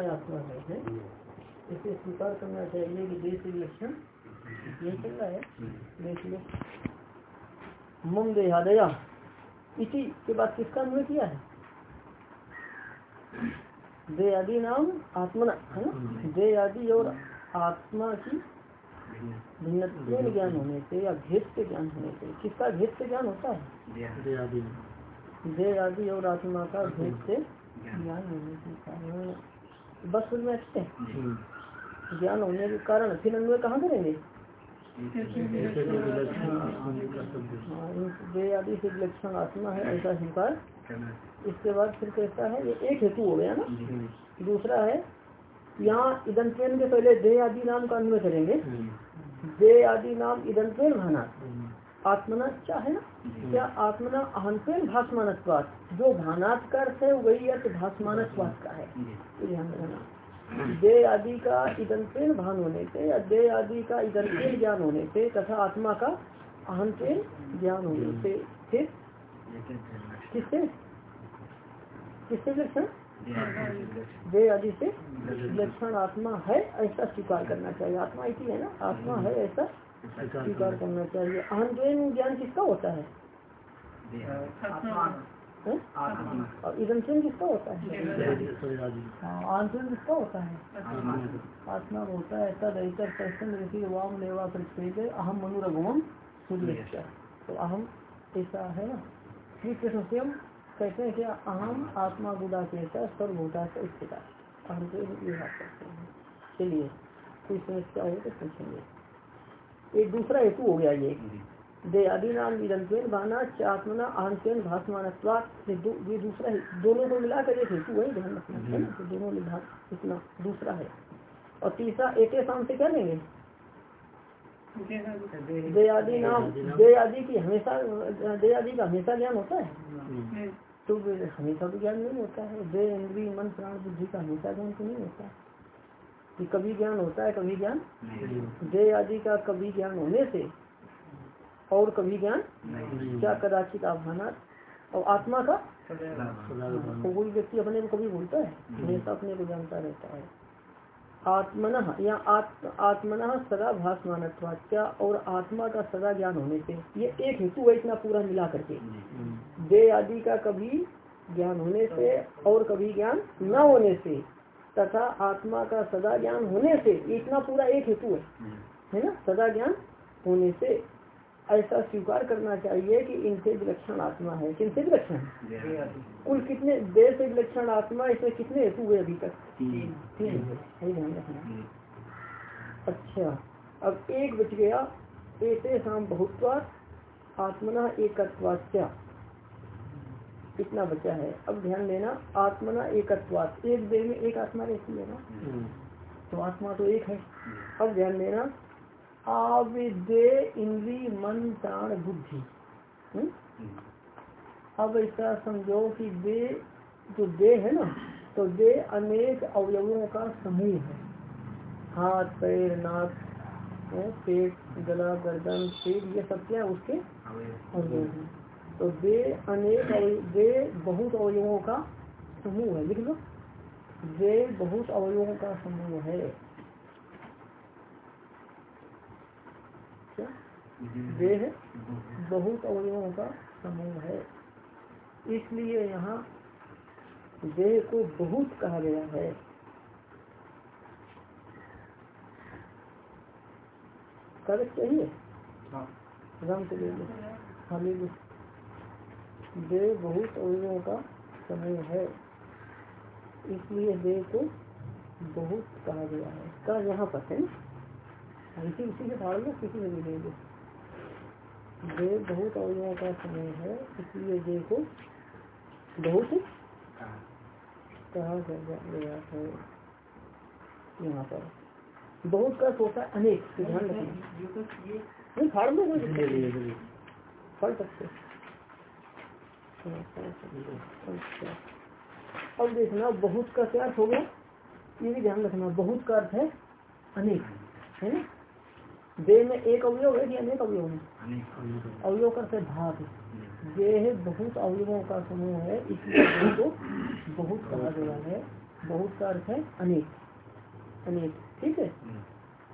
में आत्मा है, है? इसे स्वीकार करना चाहिए कि देश विलक्षण ये चल रहा है। देखिए मम देहादया इसी के बाद किसका अन्वय किया है? दे आदि नाम आत्मना है ना? दे आदि और आत्मा की भिन्न ज्ञान होने से या भेद के ज्ञान होने से किसका भेद से ज्ञान होता है? दे आदि और आत्मा का भेद से ज्ञान होने के बस में अच्छे ज्ञान होने के कारण फिर अन्वय कहाँ करेंगे? वे आदि से विलक्षण आत्मा है ऐसा स्वीकार इसके बाद फिर कहता है ये एक हेतु हो गया ना? दूसरा है यहाँ इदंतेन के पहले दे आदि नाम का अन्वय करेंगे। दे आदि नाम इदंतेन भाना। आत्मना क्या है? ना क्या आत्मना अहंतेन भाषमानत्वाद जो भानात का अर्थ है वही अर्थ भाषमानत्वाद का है। ध्यान रखना दे आदि का इदंतेन भान होने से या दे आदि का इदंतेन ज्ञान होने से तथा आत्मा का अहंतेन ज्ञान होने से फिर किससे? किससे लक्षण? दे आदि से लक्षण आत्मा है ऐसा स्वीकार करना चाहिए। आत्मा इसी है ना? आत्मा है ऐसा स्वीकार करना चाहिए। अहंतेन ज्ञान किसका होता है? और इदमचन किसका होता है? आंतरिक किसका होता है? आत्मा। होता है तद ऐतर प्रश्न ऋषि वाम लेवा प्रतिषेध अहम मनुरगुम सूर्य तो अहम ऐसा है ना? श्री कृष्ण स्वयं कहते हैं कि अहम आत्मा गुदा के सर्वभूता से स्थित अहम से ये बात करते हैं। चलिए कोई समस्या हो तो पूछेंगे। एक दूसरा हेतु हो गया ये। ये दूसरा है। दोनों को मिलाकर एक हेतु है ध्यान रखना है ना? तो दोनों विभाग इतना दूसरा है। और तीसरा एक शाम से क्या लेंगे? दे आदि नाम दे आदि की हमेशा दे आदि का हमेशा ज्ञान होता है? तो हमेशा तो ज्ञान नहीं होता है। दे इंद्री मन प्राण बुद्धि का हमेशा ज्ञान तो नहीं होता। कि कभी ज्ञान होता है कभी ज्ञान दे आदि का कभी ज्ञान होने से और कभी ज्ञान क्या कदाचित आभाना और आत्मा का तो कोई व्यक्ति अपने को कभी भूलता है? हमेशा अपने को जानता रहता है। आत्मन या आत्मन सदा भाषमान क्या और आत्मा का सदा ज्ञान होने से? ये एक हेतु है इतना पूरा मिला करके। दे आदि का कभी ज्ञान होने से और कभी ज्ञान न होने से तथा आत्मा का सदा ज्ञान होने से इतना पूरा एक हेतु है है ना? सदा ज्ञान होने से ऐसा स्वीकार करना चाहिए कि इनसे विलक्षण आत्मा है। किनसे विलक्षण कुल कितने देश से विलक्षण आत्मा इसमें कितने हेतु हुए अभी तक? तीन। ध्यान रखना। अच्छा। अब एक बच गया ऐसे शाम बहुत्वाद आत्मना एकत्वाच्या इतना बचा है? अब ध्यान देना आत्मना एकत्वाद एक देह में एक आत्मा रहती है ना? तो आत्मा तो एक है। अब ध्यान देना आविदे इंद्री मन प्राण बुद्धि। अब ऐसा समझो कि दे जो दे है ना तो दे अनेक अवयवों का समूह है। हाथ पैर नाक पेट गला गर्दन पेट ये सब क्या उसके अवयव। तो दे अनेक दे बहुत अवयवों का समूह है लिख लो। दे बहुत अवयवों का समूह है। देह बहुत अवयवों का समूह है। इसलिए यहाँ देह को बहुत कहा गया है। कागज़ चाहिए रंग को ले लो हाँ देह बहुत अवयवों का समूह है। इसलिए देह को बहुत कहा गया है। का यहाँ पर है। इसी उसी से फाड़ लो किसी में लो देह बहुत अवयवों का समूह है इसलिए देह को बहुत कहा गया है। यहाँ पर बहुत का सोचा अनेक ध्यान रखना। फाड़ लो फाड़ सकते अब देखना बहुत का क्या हो गया? ये भी ध्यान रखना बहुत का अर्थ है अनेक है ना? देह में एक अवयव है कि अनेक अवयव है? अवयव करते भाग। देह बहुत अवयवों का समूह है इसलिए को बहुत कहा गया है। बहुत का अर्थ है अनेक अनेक ठीक है?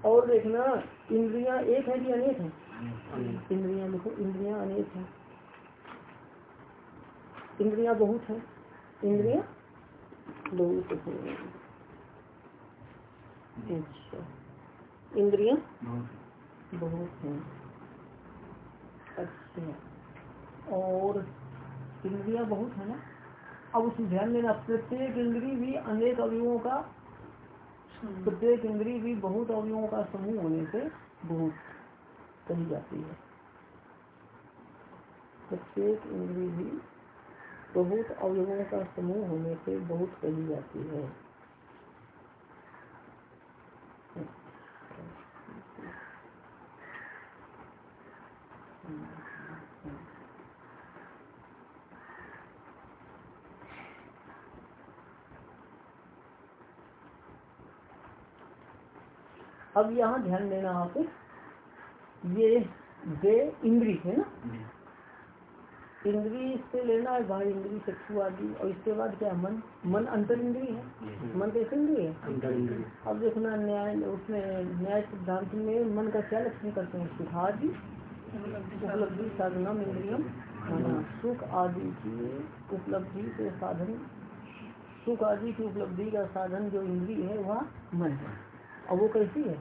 और देखना इंद्रिया एक है कि अनेक है? इंद्रिया देखो इंद्रिया अनेक है। इंद्रिया बहुत है। इंद्रिया बहुत है। अच्छा। इंद्रिया बहुत है। अच्छा। और इंद्रिया बहुत है ना? अब उस ध्यान देना प्रत्येक इंद्री भी अनेक अवयवों का प्रत्येक इंद्री भी बहुत अवयवों का समूह होने से बहुत कही जाती है। प्रत्येक इंद्री भी बहुत अवयवों का समूह होने से बहुत कही जाती है। अब यहाँ ध्यान देना आप, ये वे इंद्री है ना? इंद्री से लेना है बाहर इंद्री चक्षु आदि और इसके बाद क्या मन? मन अंतर इंद्री है? मन कैसे इंद्री है? अब देखना न्याय उसमें न्याय सिद्धांत में मन का क्या लक्षण करते हैं? सुखादि उपलब्धि साधना। इंद्रियम सुख आदि की उपलब्धि के साधन। सुख आदि की उपलब्धि का साधन जो इंद्री है वह मन है। और वो कैसी है?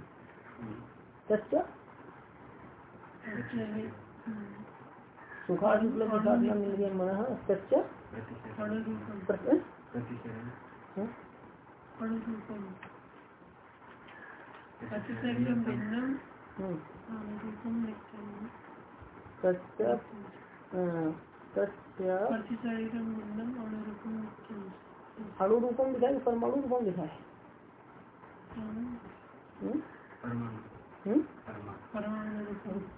सच्चा? सुखा उपलब्ध साधना मिल गया मन सच्चा अणुरूपम दिखाए परमाणु रूपम दिखाए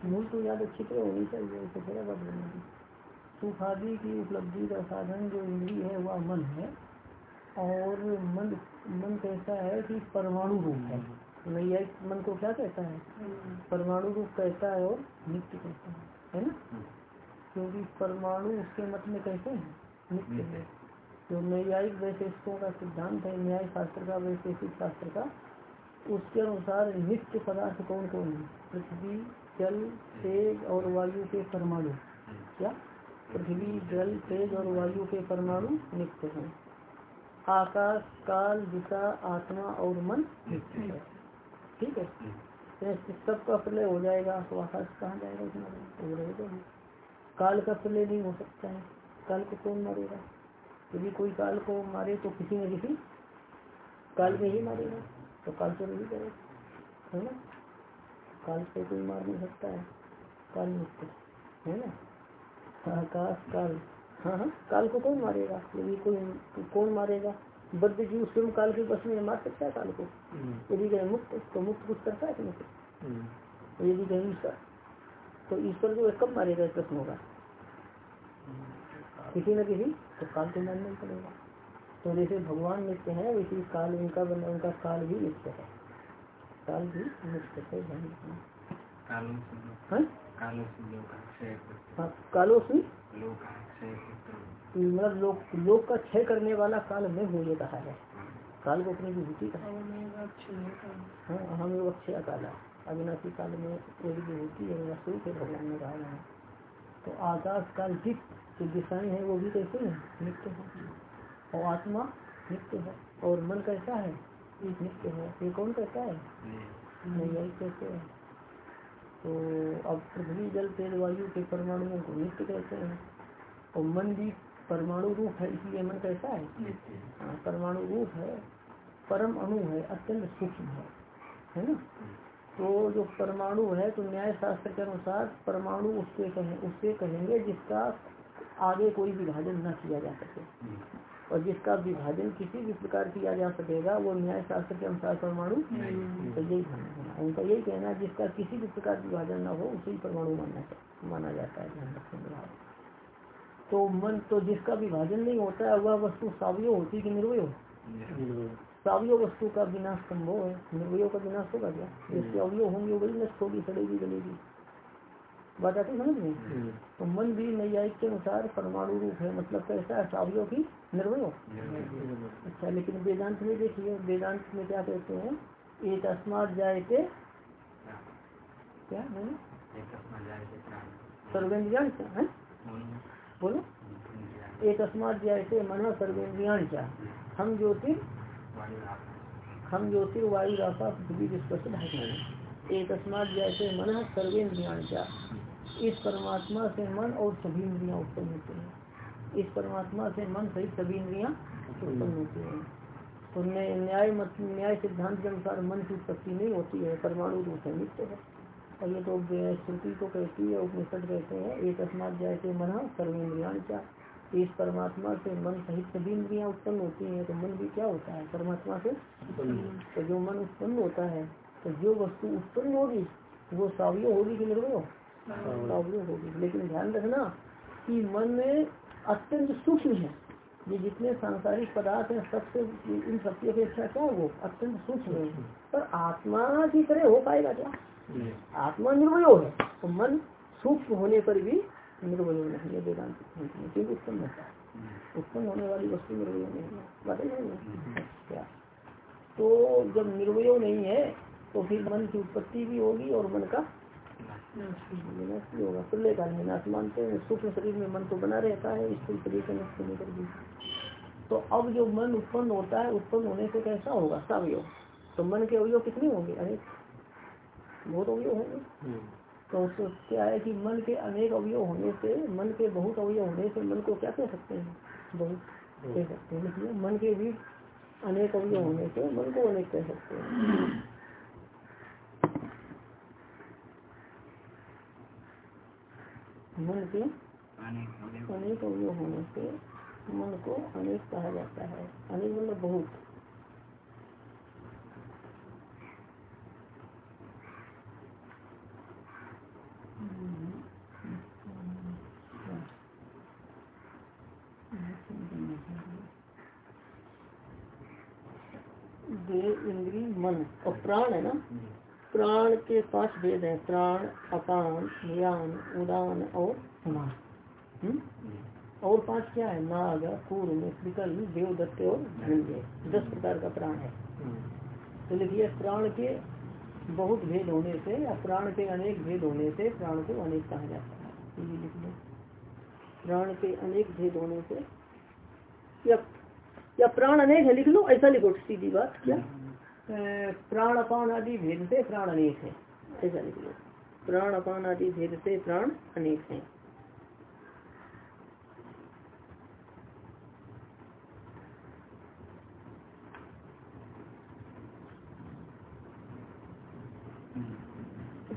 मूल तो याद अच्छी तरह होनी चाहिए उसे थोड़ा बात बोलना सुखादि की उपलब्धि का साधन जो इंद्री है वह मन है। और मन मन कहता है कि परमाणु रूप है। नैया मन को क्या कहता है? परमाणु रूप कहता है और नित्य कहता है है ना? क्योंकि परमाणु उसके मत में कैसे है नित्य है। जो न्यायिक वैशेषिकों का सिद्धांत है न्याय शास्त्र का वैशेषिक शास्त्र का उसके अनुसार नित्य पदार्थ कौन कौन है? पृथ्वी, जल, तेज और वायु के परमाणु। क्या? पृथ्वी, जल, तेज और वायु के परमाणु नित्य हैं। आकाश, काल, दिशा, आत्मा और मन नित्य है। ठीक है? सबका प्रलय हो जाएगा। तो आकाश कहाँ जाएगा उसमें? इतना रहेगा काल का प्रलय नहीं हो सकता है। काल को कौन मारेगा? यदि कोई काल को मारे तो किसी न किसी काल में ही मारेगा। तो काल तो नहीं करेगा है ना? काल से कोई मार नहीं सकता है। काल मुक्त है ना? आकाश काल हाँ हाँ काल को कौन मारेगा? यदि कोई कौन मारेगा? बद्ध जीव स्वयं काल के बस में मार सकता है काल को? हम्म। यदि कहें मुक्त तो मुक्त कुछ करता है कि नहीं? हम्म। यदि कहें ईश्वर तो ईश्वर जो है कब मारेगा प्रश्न होगा? हम्म। किसी न किसी तो काल को मारना ही पड़ेगा। तो जैसे भगवान नित्य है वैसे काल उनका बना उनका काल भी नित्य है। काल भी नित्य है कालो से मतलब लोक लोक का क्षय करने वाला काल में हो ये कहा है। काल को अपनी विभूति कहा हाँ। हमें वो अक्षय काला। अविनाशी काल में कोई विभूति है मेरा स्वरूप है भगवान ने कहा है। तो आकाश काल जित जो दिशाएँ हैं वो भी कैसे है? नित्य है। और आत्मा नित्य है। और मन कैसा है? नित्य है। ये कौन कहता है? नहीं। यही कहते हैं। तो अब पृथ्वी जल तेज वायु के परमाणुओं को नित्य कहते हैं। और मन भी परमाणु रूप है इसलिए मन कैसा है? हाँ। परमाणु रूप है। परम अणु है अत्यंत सूक्ष्म है। है ना? तो जो परमाणु है तो न्याय शास्त्र के अनुसार परमाणु उससे कहें उससे कहेंगे जिसका आगे कोई विभाजन न किया जा सके। और जिसका विभाजन किसी भी प्रकार किया जा सकेगा वो न्याय शास्त्र के अनुसार परमाणु तो यही उनका यही कहना है जिसका किसी भी प्रकार विभाजन न हो उसे ही परमाणु मानना माना जाता है ध्यान रखेंगे तो मन तो जिसका विभाजन नहीं होता है वह वस्तु सावय होती कि निर्वय? सावय वस्तु का विनाश संभव है। निर्वयो का विनाश होगा क्या? जिसके अवयव होंगे वही नष्ट होगी सड़ेगी गलेगी बात आती समझ में तो मन भी नैयायिक के अनुसार परमाणु रूप है मतलब कैसा है सावियों की निर्वय अच्छा लेकिन वेदांत में देखिए वेदांत में क्या कहते हैं? एक अस्मात जाए थे क्या सर्वेन्द्रियाण क्या है? बोलो। एक अस्मात जाए थे मन सर्वेन्द्रियाण क्या हम ज्योतिर हम ज्योतिर्वायु राशा पृथ्वी स्पष्ट एक अस्मात जैसे मन सर्वेन्द्रियाण क्या इस परमात्मा से मन और सभी इंद्रियाँ उत्पन्न होते हैं। इस परमात्मा से मन सहित सभी इंद्रियाँ उत्पन्न होती हैं। तो न्याय मत न्याय सिद्धांत के अनुसार मन की उत्पत्ति नहीं होती है परमाणु रूप से नित्य है। और ये तो श्रुति को कहती है उपनिषद कहते हैं एक अस्मात जैसे मन सर्वेन्द्रियाण क्या इस परमात्मा से मन सहित सभी इंद्रियाँ उत्पन्न होती हैं तो मन भी क्या होता है? परमात्मा से तो जो मन उत्पन्न होता है तो जो वस्तु उत्पन्न होगी वो सावियो होगी कि निर्वय सावियो होगी। लेकिन ध्यान रखना कि मन में अत्यंत सूक्ष्म है। ये जितने सांसारिक पदार्थ हैं सबसे इन सबकी अपेक्षा क्या वो? अत्यंत सूक्ष्म है। पर आत्मा की तरह हो पाएगा क्या? आत्मा निर्वयो है तो मन सूक्ष्म होने पर भी निर्वय नहीं है वेदांत क्योंकि उत्पन्न होता है। उत्पन्न होने वाली वस्तु निर्वय नहीं है। बात क्या? तो जब निर्वय नहीं है तो फिर मन की उत्पत्ति भी होगी और मन का विनाश होगा प्रलय काल में नाश मानते हैं सूक्ष्म शरीर में मन तो बना रहता है स्थूल शरीर का नष्ट होने कर भी तो अब जो मन उत्पन्न होता है उत्पन्न होने से कैसा होगा? सवयोग तो मन के अवयोग कितने होंगे? अनेक बहुत अवयोग होंगे। हम्म। तो उसको क्या है कि मन के अनेक अवयव होने से मन के बहुत अवयव होने से मन को क्या कह सकते हैं? बहुत कह सकते हैं। इसलिए मन के भी अनेक अवयव होने से मन को अनेक कह सकते हैं। मन के अनेक अवयव होने से मन को अनेक कहा जाता है। अनेक मतलब बहुत। इंद्री मन और प्राण है ना? प्राण के पाँच भेद हैं, प्राण, अपान, ज्ञान, उदान और मान हम्म? और पाँच क्या है? नाग कूर्म त्रिकल देवदत्त और धनंजय दस प्रकार का प्राण है। तो लिखिए प्राण के बहुत भेद होने से या प्राण के अनेक भेद होने से प्राण को अनेक कहा जाता है। ये लिख लो। प्राण के अनेक भेद होने से या या प्राण अनेक है, लिख लो, ऐसा लिखो, सीधी बात, क्या? प्राण अपान आदि भेद से प्राण अनेक है। ऐसा लिख लो। प्राण अपान आदि भेद से प्राण अनेक है।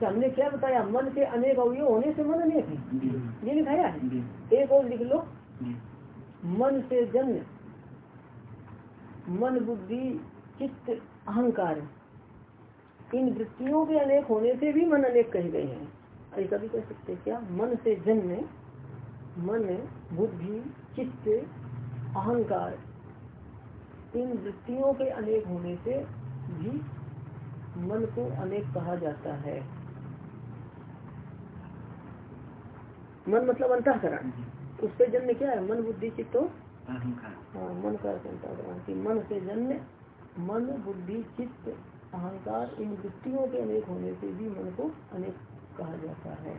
तो हमने क्या बताया? मन के अनेक अवयव होने से मन अनेक है। ये लिखाया है? एक और लिख लो। मन से जन्म मन बुद्धि चित्त अहंकार इन वृत्तियों के अनेक होने से भी मन अनेक कहे गए हैं। ऐसा भी कह सकते क्या? मन से जन्म मन बुद्धि चित्त अहंकार इन वृत्तियों के अनेक होने से भी मन को अनेक कहा जाता है। मन मतलब अंतकरण। उससे जन्म क्या है? मन बुद्धि चित्त हाँ मन का मन से जन्म मन बुद्धि चित्त अहंकार इन वृत्तियों के अनेक होने से भी मन को अनेक कहा जाता है।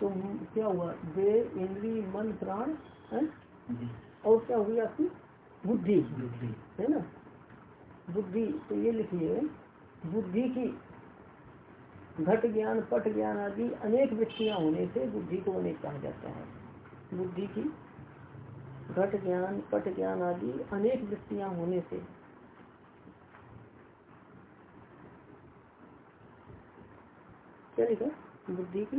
तो क्या हुआ? देह इंद्री मन प्राण है? और क्या हुई आपकी? बुद्धि। है ना? बुद्धि तो ये लिखिए। बुद्धि की। घट ज्ञान, पट ज्ञान आदि अनेक वृत्तियाँ होने से बुद्धि को अनेक कहा जाता है। बुद्धि की घट ज्ञान, पट ज्ञान आदि अनेक वृत्तियाँ होने से। लिखा? बुद्धि की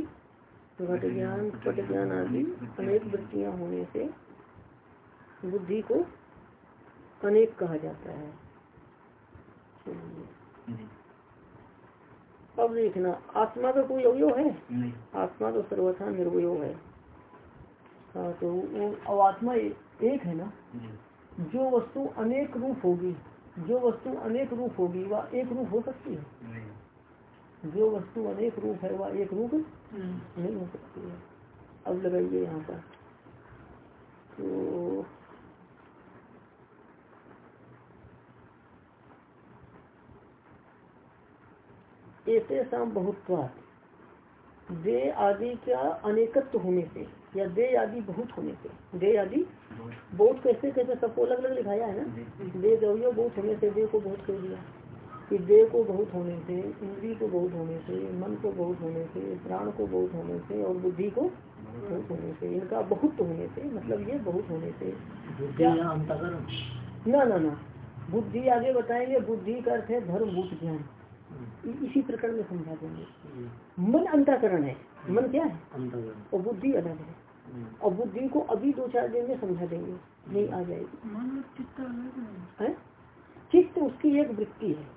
घट ज्ञान, पट ज्ञान आदि अनेक वृत्तियाँ होने से बुद्धि को अनेक कहा जाता है। अब देखना आत्मा का कोई अवयव है? आत्मा तो सर्वथा निर्वयो है। हाँ, तो अब आत्मा एक है ना? जो वस्तु अनेक रूप होगी जो वस्तु अनेक रूप होगी वह एक रूप हो सकती है? जो वस्तु अनेक रूप है वह एक रूप नहीं हो सकती है। अब लगाइए यहाँ पर। तो ऐसे शाम बहुत दे आदि का अनेकत्व होने से या दे आदि बहुत होने से दे आदि बहुत कैसे कैसे सबको अलग अलग लिखाया है ना? दे दो बहुत होने से दे को बहुत कह दिया। कि देह को बहुत होने से इंद्री को बहुत होने से मन को बहुत होने से प्राण को बहुत होने से और बुद्धि को बहुत होने से इनका बहुत होने से मतलब ये बहुत होने से। ना ना ना। बुद्धि आगे बताएँगे बुद्धि का अर्थ है धर्म भूत ज्ञान। इसी प्रकार में समझा देंगे। मन अंताकरण है। मन क्या है? और बुद्धि अलग है। और बुद्धि को अभी दो चार दिन में समझा देंगे। नहीं आ जाएगी। मन चित्त उसकी एक वृत्ति है।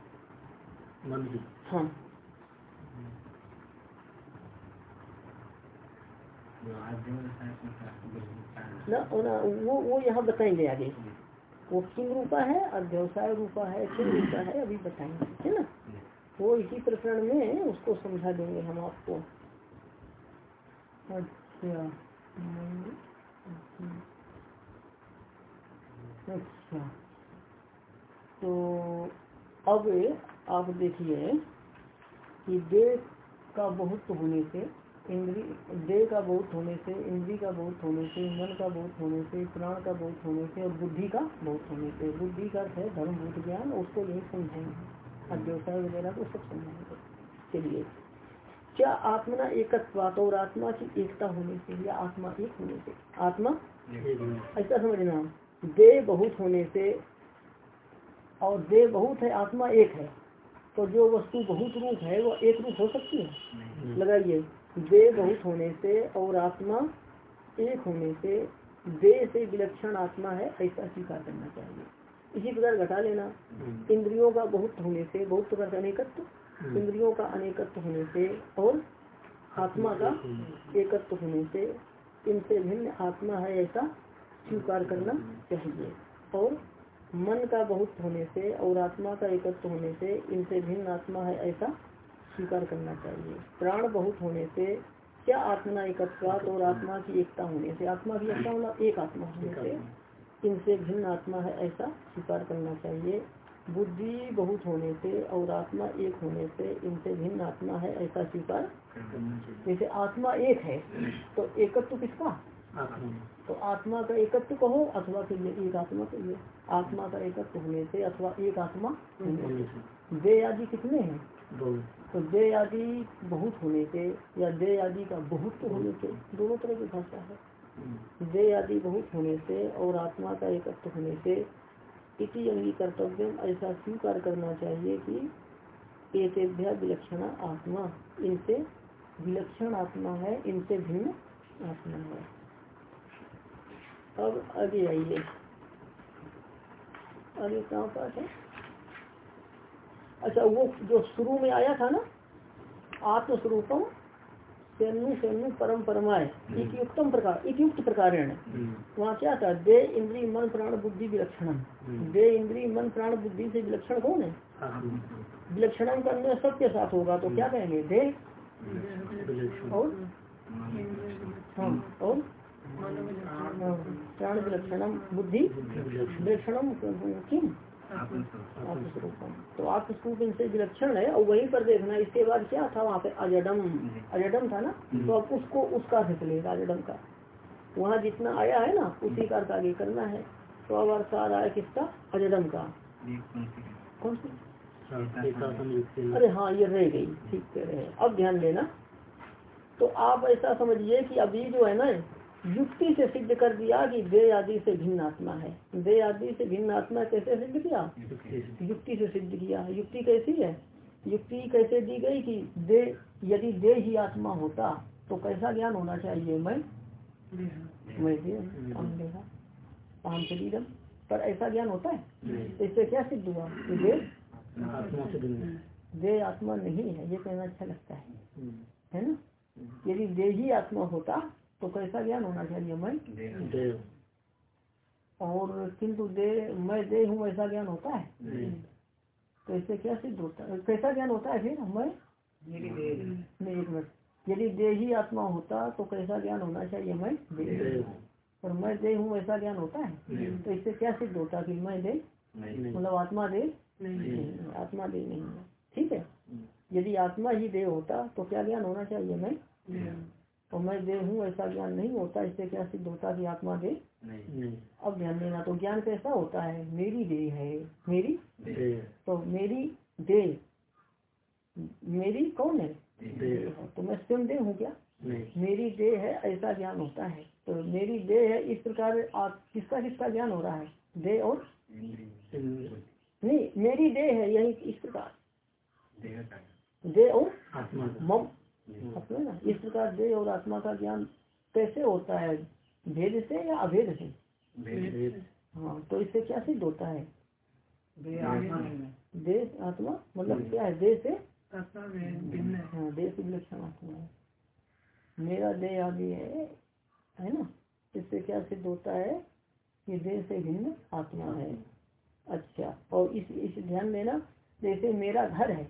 मन की। हाँ। ना ना वो वो यहाँ बताएँगे आगे। वो किम रूपा है? अध्यवसाय रूपा है किम रूपा है? अभी बताएँगे। है ना? वो इसी प्रकरण में उसको समझा देंगे हम आपको। अच्छा अच्छा। तो अब आप देखिए कि देह का बहुत होने से, इंद्री, देह का बहुत होने से, इंद्री का बहुत होने से, मन का बहुत होने से, प्राण का बहुत होने से और बुद्धि का बहुत होने से। बुद्धि का है धर्म भूत ज्ञान, उसको यही अध्यवसाय वगैरह को सब समझाएँगे चलिए। क्या आत्मना एकत्वात और आत्मा की एकता होने से या आत्मा एक होने से? आत्मा? ऐसा समझना देह बहुत होने से और देह बहुत है आत्मा एक है। तो जो वस्तु बहुत रूप है वो एक रूप हो सकती है? लगाइए। देह बहुत होने से और आत्मा एक होने से दे से विलक्षण आत्मा है ऐसा स्वीकार करना चाहिए। इसी प्रकार घटा लेना। हम्म। इंद्रियों का बहुत होने से बहुत प्रकार का अनेकत्व। हम्म। इंद्रियों का अनेकत्व होने से और आत्मा का एकत्व होने से इनसे भिन्न आत्मा है ऐसा स्वीकार करना चाहिए। और मन का बहुत होने से और आत्मा का एकत्व होने से इनसे भिन्न आत्मा है ऐसा स्वीकार करना चाहिए। प्राण बहुत होने से क्या आत्मा एकत्वात और आत्मा की एकता होने से? आत्मा की एकता होना एक आत्मा होने से। इनसे भिन्न आत्मा है ऐसा स्वीकार करना चाहिए। बुद्धि बहुत होने से और आत्मा एक होने से इनसे भिन्न आत्मा है ऐसा स्वीकार जैसे आत्मा एक है तो एकत्व किसका? तो आत्मा का एकत्व कहो अथवा फिर एक आत्मा कहिए आत्मा का एकत्व होने से अथवा एक आत्मा दे आदि कितने हैं? तो दे आदि बहुत होने से या दे आदि का बहुत होने से दोनों तरह की भाषा है। दे आदि बहुत होने से और आत्मा का एकत्व होने से इसी अंगी कर्तव्य ऐसा स्वीकार करना चाहिए कि एक विलक्षण आत्मा, इनसे विलक्षण आत्मा है, इनसे भिन्न आत्मा है। अब आगे आइए। आगे कहाँ पास है? अच्छा वो जो शुरू में आया था ना, आत्मस्वरूपम सेनु सेनु परम परमाय। एक युक्तम प्रकार एक युक्त प्रकार वहाँ क्या था? दे इंद्री मन प्राण बुद्धि विलक्षणम। दे इंद्री मन प्राण बुद्धि से विलक्षण कौन है? विलक्षणम करने सबके साथ होगा तो क्या कहेंगे? दे। और? हाँ और? प्राण विलक्षणम बुद्धि विलक्षणम किम तो आत्मस्वरूप इनसे विलक्षण है और वहीं पर देखना इसके बाद क्या था वहाँ पे? अजडम। अजडम था ना? तो अब उसको उसका अर्थ लेगा अजडम का। वहाँ जितना आया है ना उसी का अर्थ आगे करना है। तो अब अर्थ आ रहा है किसका? अजडम का। कौन सी? अरे हाँ ये रह गई। ठीक कह रहे अब ध्यान देना। तो आप ऐसा समझिए कि अभी जो है ना युक्ति से सिद्ध कर दिया कि दे आदि से भिन्न आत्मा है। दे आदि से भिन्न आत्मा कैसे सिद्ध किया? युक्ति से सिद्ध। किया। युक्ति कैसी है? युक्ति कैसे दी गई कि दे यदि दे ही आत्मा होता तो कैसा ज्ञान होना चाहिए? मैं? मैं शरीरम पर ऐसा ज्ञान होता है? इससे क्या सिद्ध हुआ? कि दे दे आत्मा नहीं है। ये कहना अच्छा लगता है। है ना? यदि दे ही आत्मा होता तो कैसा ज्ञान होना चाहिए मैं देव और किंतु दे मैं दे हूँ ऐसा ज्ञान होता है? तो इससे क्या सिद्ध होता है? कैसा ज्ञान होता है फिर? मैं नहीं एक मिनट। यदि दे ही आत्मा होता तो कैसा ज्ञान होना चाहिए? मैं दे देव और मैं दे हूँ ऐसा ज्ञान होता है? तो इससे क्या सिद्ध होता कि मैं दे? मतलब आत्मा दे? नहीं। आत्मा दे नहीं। है ठीक है? यदि आत्मा ही देह होता तो क्या ज्ञान होना चाहिए? मैं तो मैं देह हूँ ऐसा ज्ञान नहीं होता इससे क्या सिद्ध होता कि आत्मा दे नहीं। अब ध्यान देना तो ज्ञान कैसा होता है? मेरी देह है। मेरी? तो मेरी देह। मेरी कौन है? तो मैं स्वयं देह हूँ क्या? मेरी देह है ऐसा ज्ञान होता है। तो मेरी देह है इस प्रकार आप किसका किसका ज्ञान हो रहा है? देह और? नहीं मेरी देह है यही इस प्रकार। देह और? आत्मा मम। इस प्रकार देह और आत्मा का ज्ञान कैसे होता है? भेद से या अभेद से? हाँ तो इससे क्या सिद्ध होता है? देह आत्मा मतलब क्या है? देह से? हाँ देह से विलक्षण आत्मा है। मेरा देह आदि है है ना? इससे क्या सिद्ध होता है? कि देह से भिन्न आत्मा है। अच्छा और इस इस ध्यान देना जैसे मेरा घर है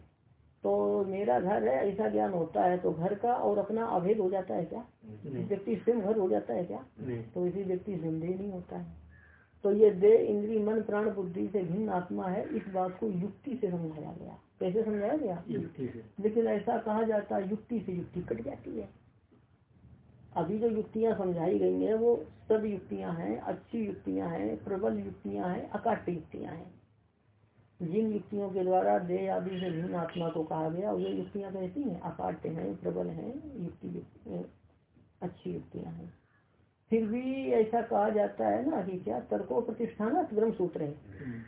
तो मेरा घर है ऐसा ज्ञान होता है तो घर का और अपना अभेद हो जाता है क्या? व्यक्ति स्वयं घर हो जाता है क्या? तो इसी व्यक्ति स्वयं नहीं होता है। तो ये देह इंद्री मन प्राण बुद्धि से भिन्न आत्मा है इस बात को युक्ति से समझाया गया। कैसे समझाया गया? युक्ति से। लेकिन ऐसा कहा जाता है युक्ति से युक्ति कट जाती है। अभी जो युक्तियाँ समझाई गई हैं वो सब युक्तियाँ हैं अच्छी युक्तियाँ हैं प्रबल युक्तियाँ हैं अकाट्य युक्तियाँ हैं। जिन युक्तियों के द्वारा देह आदि से भिन्न आत्मा को कहा गया वे युक्तियाँ कैसी हैं अकाट्य हैं प्रबल हैं युक्ति युक्ति अच्छी युक्तियाँ हैं। फिर भी ऐसा कहा जाता है ना कि क्या तर्को प्रतिष्ठान ब्रह्म सूत्र। है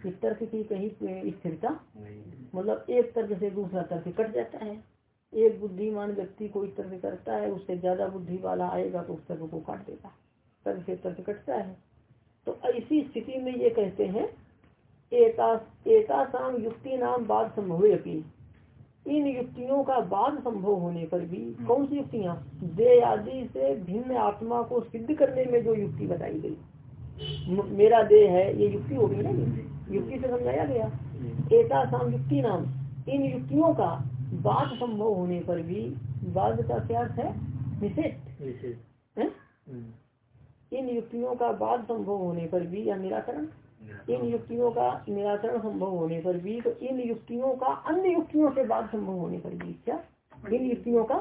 कि तर्क की कहीं स्थिरता मतलब एक तर्क से दूसरा तर्क कट जाता है। एक बुद्धिमान व्यक्ति कोई तर्क करता है उससे ज़्यादा बुद्धि वाला आएगा तो उस तर्क को काट देगा। तर्क से तर्क कटता है। तो ऐसी स्थिति में ये कहते हैं एकाशाम युक्ति नाम बाद संभव इन युक्तियों का बाद संभव होने पर भी कौन सी युक्तियाँ? दे आदि से भिन्न आत्मा को सिद्ध करने में जो युक्ति बताई गई। मेरा देह है ये युक्ति होगी ना युक्ति से समझाया गया। एकाशाम युक्ति नाम। इन युक्तियों का बाद संभव होने पर भी बाद का क्या अर्थ है? निषेध। हम्म। इन युक्तियों का बाद संभव होने पर भी या निराकरण? इन युक्तियों का निराकरण संभव होने पर भी तो इन युक्तियों का अन्य युक्तियों से बात संभव होने पर भी क्या? इन युक्तियों का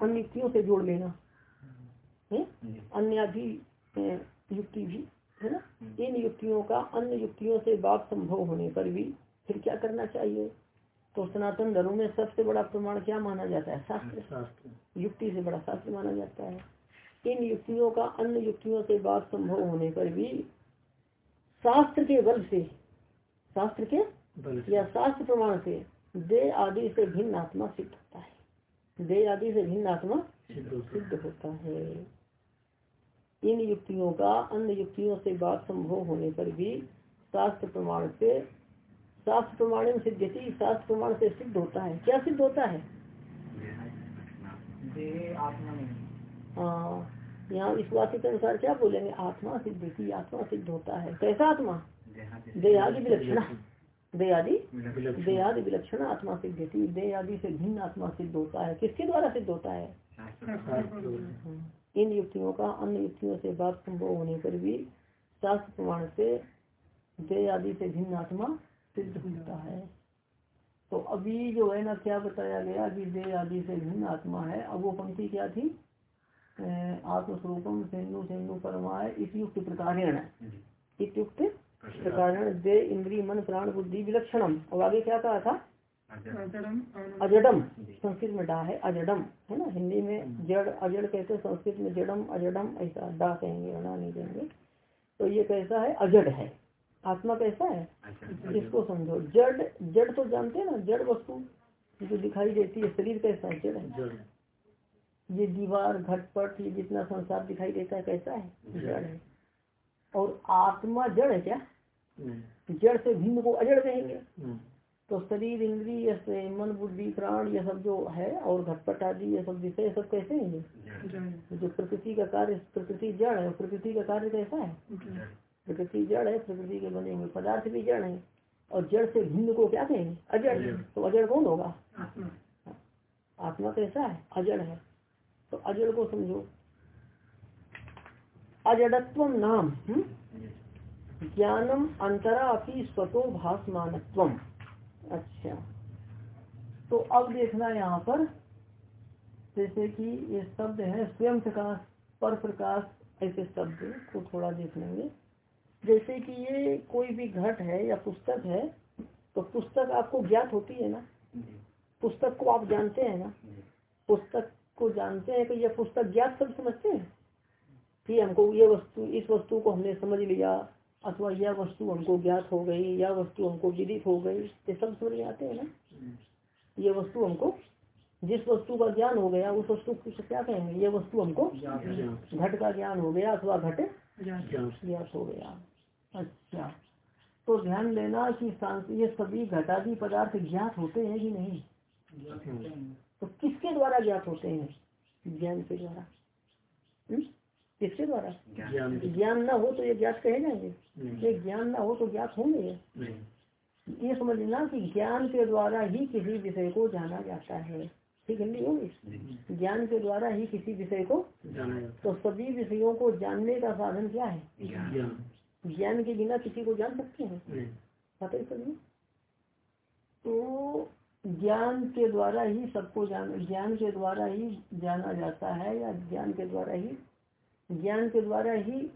अन्य युक्तियों से जोड़ लेना है? अन्य भी युक्ति भी है ना? इन युक्तियों का अन्य युक्तियों से बात संभव होने पर भी फिर क्या करना चाहिए? तो सनातन धर्म में सबसे बड़ा प्रमाण क्या माना जाता है? शास्त्र। शास्त्र। युक्ति से बड़ा शास्त्र माना जाता है। इन युक्तियों का अन्य युक्तियों से बात संभव होने पर भी शास्त्र के बल से शास्त्र के बल या शास्त्र प्रमाण से दे आदि से भिन्न आत्मा सिद्ध होता है। दे आदि से भिन्न आत्मा सिद्ध होता है। सिद्ध इन युक्तियों का अन्य युक्तियों से बात संभव होने पर भी शास्त्र प्रमाण से शास्त्र प्रमाण में सिद्धति शास्त्र प्रमाण से सिद्ध होता है। क्या सिद्ध होता है? हाँ। यहाँ इस वाक्य के अनुसार क्या बोलेंगे? आत्मा सिद्धति आत्मा सिद्ध होता है। कैसा आत्मा? देहादि विलक्षण। देहादि। देहादि विलक्षण आत्मा सिद्धति देहादि से भिन्न आत्मा सिद्ध होता है। किसके द्वारा सिद्ध होता है? इन युक्तियों का अन्य युक्तियों से बात संभव होने पर भी शास्त्र प्रमाण से देह आदि से भिन्न आत्मा सिद्ध होता है। तो अभी जो है ना क्या बताया गया कि देह आदि से भिन्न आत्मा है? अब वो पंक्ति क्या थी? आत्मस्वरूपम सेनु सेनु परमाय इस युक्त प्रकारेण इत्युक्त प्रकारेण दे इंद्री मन प्राण बुद्धि विलक्षणम अब आगे क्या कहा था अजडम संस्कृत में डा है अजडम है ना हिंदी में जड़ अजड़ कहते हैं संस्कृत में जड़म अजडम ऐसा डा कहेंगे अड़ा नहीं कहेंगे तो ये कैसा है अजड़ है आत्मा कैसा है इसको समझो जड़ जड़ तो जानते हैं ना जड़ वस्तु जो दिखाई देती है शरीर कैसा है जड़ है जड़ ये दीवार घटपट ये जितना संसार दिखाई देता है कैसा है? जड़ है। और आत्मा जड़ है क्या? जड़ से भिन्न को अजड़ कहेंगे। तो शरीर इंद्रिय से मन बुद्धि प्राण ये सब जो है और घटपट आदि ये सब विषय सब कैसे हैं? ये जो प्रकृति का कार्य प्रकृति जड़ है प्रकृति का कार्य कैसा है? प्रकृति जड़ है प्रकृति के बने हुए पदार्थ भी जड़ है और जड़ से भिन्न को क्या कहेंगे? अजड़। तो अजड़ कौन होगा? आत्मा कैसा है? अजड़ है। तो अजड़ को समझो। अजड़त्व नाम हम्म? ज्ञानम अंतरा अपनी स्वतो भाषमानत्व अच्छा। तो अब देखना यहाँ पर जैसे कि ये शब्द है स्वयं प्रकाश पर प्रकाश ऐसे शब्द को थोड़ा देख लेंगे। जैसे कि ये कोई भी घट है या पुस्तक है तो पुस्तक आपको ज्ञात होती है ना? पुस्तक को आप जानते हैं ना? पुस्तक को जानते हैं कि यह पुस्तक ज्ञात शब्द समझते हैं। कि हमको ये वस्तु, इस वस्तु को हमने समझ लिया, अथवा यह वस्तु हमको ज्ञात हो गई, यह वस्तु हमको विदित हो गई, ये सब समझ आते हैं ना? ये वस्तु हमको, जिस वस्तु का ज्ञान हो गया, उस वस्तु को क्या कहेंगे? ये वस्तु हमको घट का ज्ञान हो गया अथवा घट ज्ञात हो गया। अच्छा। तो ध्यान लेना कि ये सभी घटादी पदार्थ ज्ञात होते हैं कि नहीं? तो किसके द्वारा ज्ञात होते हैं? ज्ञान के द्वारा। हम्म? किसके द्वारा? ज्ञान। ना हो तो ये ज्ञात कहे जाएँगे। ये ज्ञान ना हो तो ज्ञात होंगे। ये समझना कि ज्ञान के द्वारा ही किसी विषय को जाना जाता है। ठीक हिंदी होगी? ज्ञान के द्वारा ही किसी विषय को तो सभी विषयों को जानने का साधन क्या है? ज्ञान। के बिना किसी को जान सकते हैं? पता ही तो ज्ञान के द्वारा ही सबको जान ज्ञान के द्वारा ही जाना जाता है या ज्ञान के द्वारा ही ज्ञान के द्वारा ही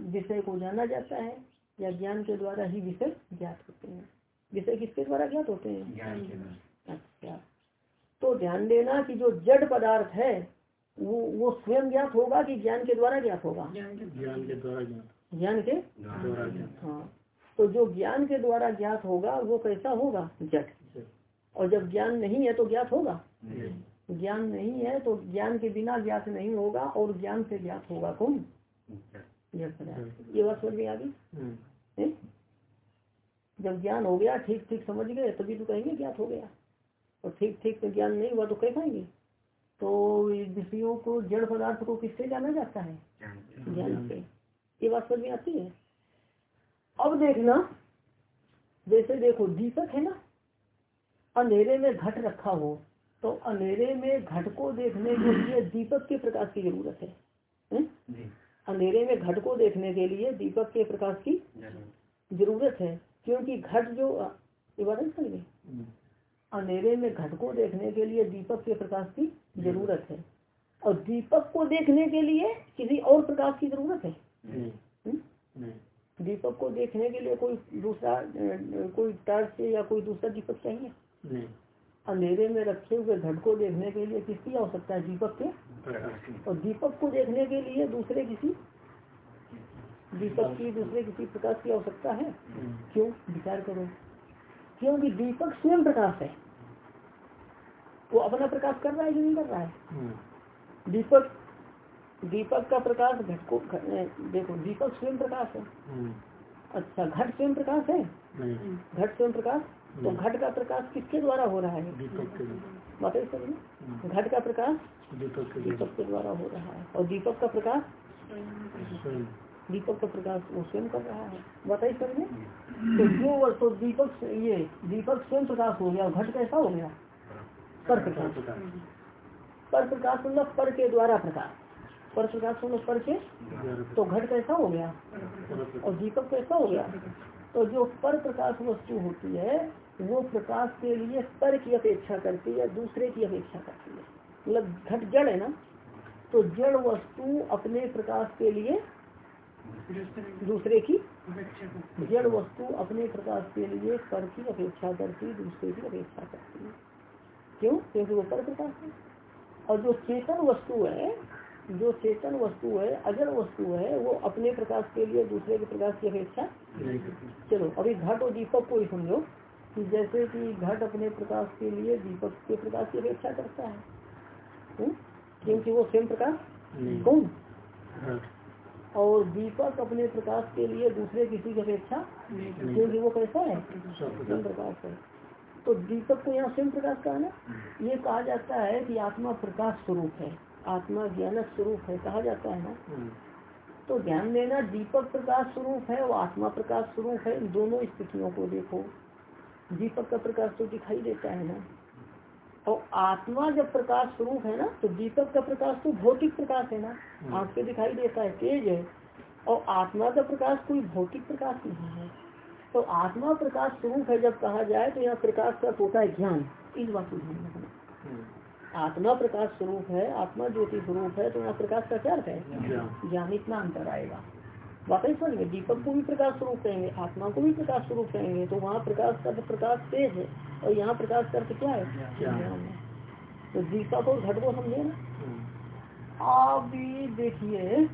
विषय को जाना जाता है या ज्ञान के द्वारा ही विषय ज्ञात होते हैं विषय किसके द्वारा ज्ञात होते हैं अच्छा तो ध्यान देना कि जो जड़ पदार्थ है वो वो स्वयं ज्ञात होगा कि ज्ञान के द्वारा ज्ञात होगा ज्ञान के द्वारा ज्ञान के द्वारा हाँ तो जो ज्ञान के द्वारा ज्ञात होगा वो कैसा होगा जड़ और जब ज्ञान नहीं है तो ज्ञात होगा। ज्ञान नहीं है तो ज्ञान के बिना ज्ञात नहीं होगा और ज्ञान से ज्ञात होगा कौन? ये बात समझ में आ गई? हम्म। जब ज्ञान हो गया ठीक ठीक समझ गए तभी तो कहेंगे ज्ञात हो गया। और ठीक ठीक ज्ञान नहीं हुआ तो कह पाएँगे। तो विषयों को जड़ पदार्थ को किससे जाना जाता है? ज्ञान से। ये बात समझ में आती है? अब देखना जैसे देखो दीपक है ना अंधेरे में घट रखा हो तो अंधेरे में घट को देखने के लिए दीपक के प्रकाश की ज़रूरत है। अंधेरे में घट को देखने के लिए दीपक के प्रकाश की ज़रूरत। है क्योंकि घट जो ये बात समझे अंधेरे में घट को देखने के लिए दीपक के प्रकाश की ज़रूरत है। और दीपक को देखने के लिए किसी और प्रकाश की ज़रूरत है? दीपक को देखने के लिए कोई दूसरा कोई टर्च या कोई दूसरा दीपक चाहिए? अंधेरे में रखे हुए घट को देखने के लिए किसकी आवश्यकता है? दीपक के। और दीपक को देखने के लिए दूसरे किसी? दीपक की दूसरे किसी प्रकाश की आवश्यकता है? क्यों? विचार करो। क्योंकि दीपक स्वयं प्रकाश है। वो अपना प्रकाश कर रहा है कि नहीं कर रहा है? दीपक दीपक का प्रकाश घट को देखो दीपक स्वयं प्रकाश है। अच्छा घट स्वयं प्रकाश है? घट स्वयं प्रकाश? तो घट का प्रकाश किसके द्वारा हो रहा है? बताइए सर घट का प्रकाश दीपक के द्वारा हो रहा है। और दीपक का प्रकाश? दीपक का प्रकाश वो स्वयं कर रहा है। बताइए सर तो जो तो दीपक ये दीपक स्वयं प्रकाश हो गया घट कैसा हो गया? पर प्रकाश। पर प्रकाश। मतलब पर के द्वारा प्रकाश। पर प्रकाश मतलब पर के? तो घट कैसा हो गया? और दीपक कैसा हो गया? तो जो पर प्रकाश वस्तु होती है वो प्रकाश के लिए पर की अपेक्षा करती है दूसरे की अपेक्षा करती है। मतलब घट जड़ है ना तो जड़ वस्तु अपने प्रकाश के लिए दूसरे की जड़ वस्तु अपने प्रकाश के लिए पर की अपेक्षा करती दूसरे की अपेक्षा करती है। क्यों? क्योंकि वो पर प्रकाश है। और जो चेतन वस्तु है जो चेतन वस्तु है अजर वस्तु है वो अपने प्रकाश के लिए दूसरे के प्रकाश की अपेक्षा चलो अभी घट और दीपक को ही समझो। कि जैसे कि घट अपने प्रकाश के लिए दीपक के प्रकाश की अपेक्षा करता है। हम्म? क्योंकि वो स्वयं प्रकाश? कौन? और दीपक अपने प्रकाश के लिए दूसरे किसी की अपेक्षा? क्योंकि वो कैसा है? स्वयं प्रकाश। है। तो दीपक को यहाँ स्वयं प्रकाश कहा ना? ये कहा जाता है कि आत्मा प्रकाश स्वरूप है। आत्मा ज्ञान स्वरूप है कहा जाता है ना? तो ध्यान देना दीपक प्रकाश स्वरूप है और आत्मा प्रकाश स्वरूप है इन दोनों स्थितियों को देखो। दीपक का प्रकाश तो दिखाई देता है ना। और आत्मा जब प्रकाश स्वरूप है ना तो दीपक का प्रकाश तो भौतिक प्रकाश है ना। आँख से दिखाई देता है तेज है। और आत्मा का प्रकाश कोई भौतिक प्रकाश नहीं है। तो आत्मा प्रकाश स्वरूप है जब कहा जाए तो यहाँ प्रकाश का होता है ज्ञान। इस बात को ध्यान रखना आत्मा प्रकाश स्वरूप है आत्मा ज्योति स्वरूप है तो यहाँ प्रकाश का क्या है? ज्ञान। इतना अंतर आएगा। वाकई समझ में दीपक को भी प्रकाश स्वरूप कहेंगे आत्मा को भी प्रकाश स्वरूप कहेंगे तो वहाँ प्रकाश का प्रकाश तेज है और यहाँ प्रकाश का अर्थ क्या? है है? तो दीपक और घट को समझे ना आप भी देखिए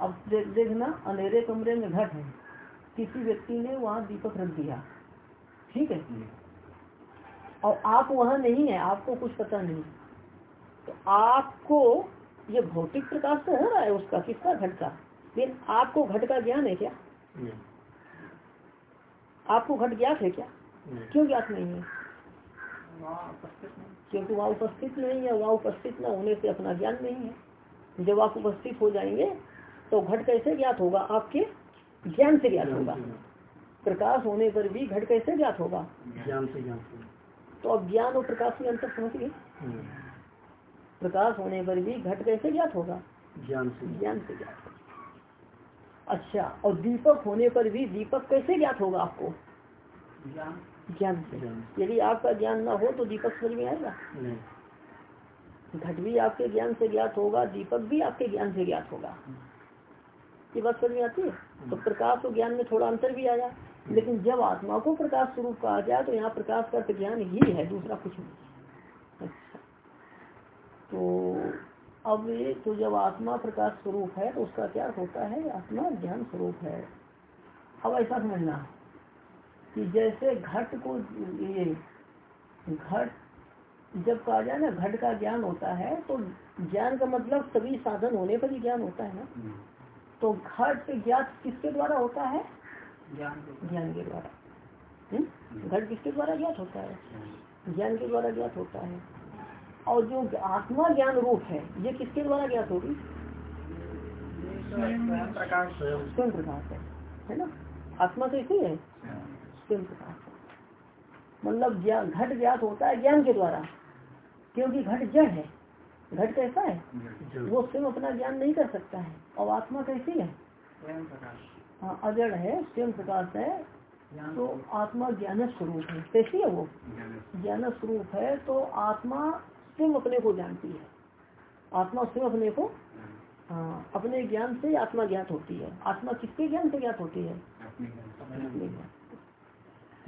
अब देख देखना अंधेरे कमरे में घट है। किसी व्यक्ति ने वहाँ दीपक रख दिया। ठीक है? और आप वहाँ नहीं है आपको कुछ पता नहीं। तो आपको ये भौतिक प्रकाश तो हो रहा है उसका किसका? घट का। लेकिन आपको घट का ज्ञान है क्या? आपको घट ज्ञात है क्या? क्यों ज्ञात नहीं है? क्योंकि वहाँ उपस्थित नहीं है वहाँ उपस्थित न होने से अपना ज्ञान नहीं है। जब आप उपस्थित हो जाएँगे तो घट कैसे ज्ञात होगा? आपके ज्ञान से ज्ञात होगा। प्रकाश होने पर भी घट कैसे ज्ञात होगा? ज्ञान से ज्ञात तो अब ज्ञान और प्रकाश में अंतर समझ गए प्रकाश होने पर भी घट कैसे ज्ञात होगा? ज्ञान से ज्ञान से ज्ञात होगा। अच्छा और दीपक होने पर भी दीपक कैसे ज्ञात होगा आपको? ज्ञान। से। यदि आपका ज्ञान ना हो तो दीपक समझ में आएगा? घट भी आपके ज्ञान से ज्ञात होगा दीपक भी आपके ज्ञान से ज्ञात होगा। ये बात समझ में आती है? तो प्रकाश और ज्ञान में थोड़ा अंतर भी आया। लेकिन जब आत्मा को प्रकाश स्वरूप कहा जाए तो यहाँ प्रकाश का अर्थ ज्ञान ही है दूसरा कुछ नहीं। तो अब ये तो जब आत्मा प्रकाश स्वरूप है तो उसका क्या होता है? आत्मा ज्ञान स्वरूप है। अब ऐसा समझना कि जैसे घट को ये घट जब कहा जाए ना घट का ज्ञान होता है तो ज्ञान का मतलब सभी साधन होने पर ही ज्ञान होता है ना? तो घट ज्ञात किसके द्वारा होता है? ज्ञान के द्वारा। हम्म? घट किसके द्वारा ज्ञात होता है? ज्ञान के द्वारा ज्ञात होता है। और जो आत्मा ज्ञान रूप है ये किसके द्वारा ज्ञात होगी? स्वयं प्रकाश है। है ना? आत्मा तो इसी है। स्वयं प्रकाश मतलब ज्ञान घट ज्ञात होता है ज्ञान के द्वारा क्योंकि घट जड़ है। घट कैसा है? वो स्वयं अपना ज्ञान नहीं कर सकता है और आत्मा कैसी है। हाँ अजड़ है स्वयं प्रकाश है तो आत्मा ज्ञान स्वरूप है। कैसी है वो? ज्ञान स्वरूप है तो आत्मा स्वयं अपने को जानती है। आत्मा स्वयं अपने को हाँ अपने ज्ञान से आत्मा ज्ञात होती है। आत्मा किसके ज्ञान से ज्ञात होती है?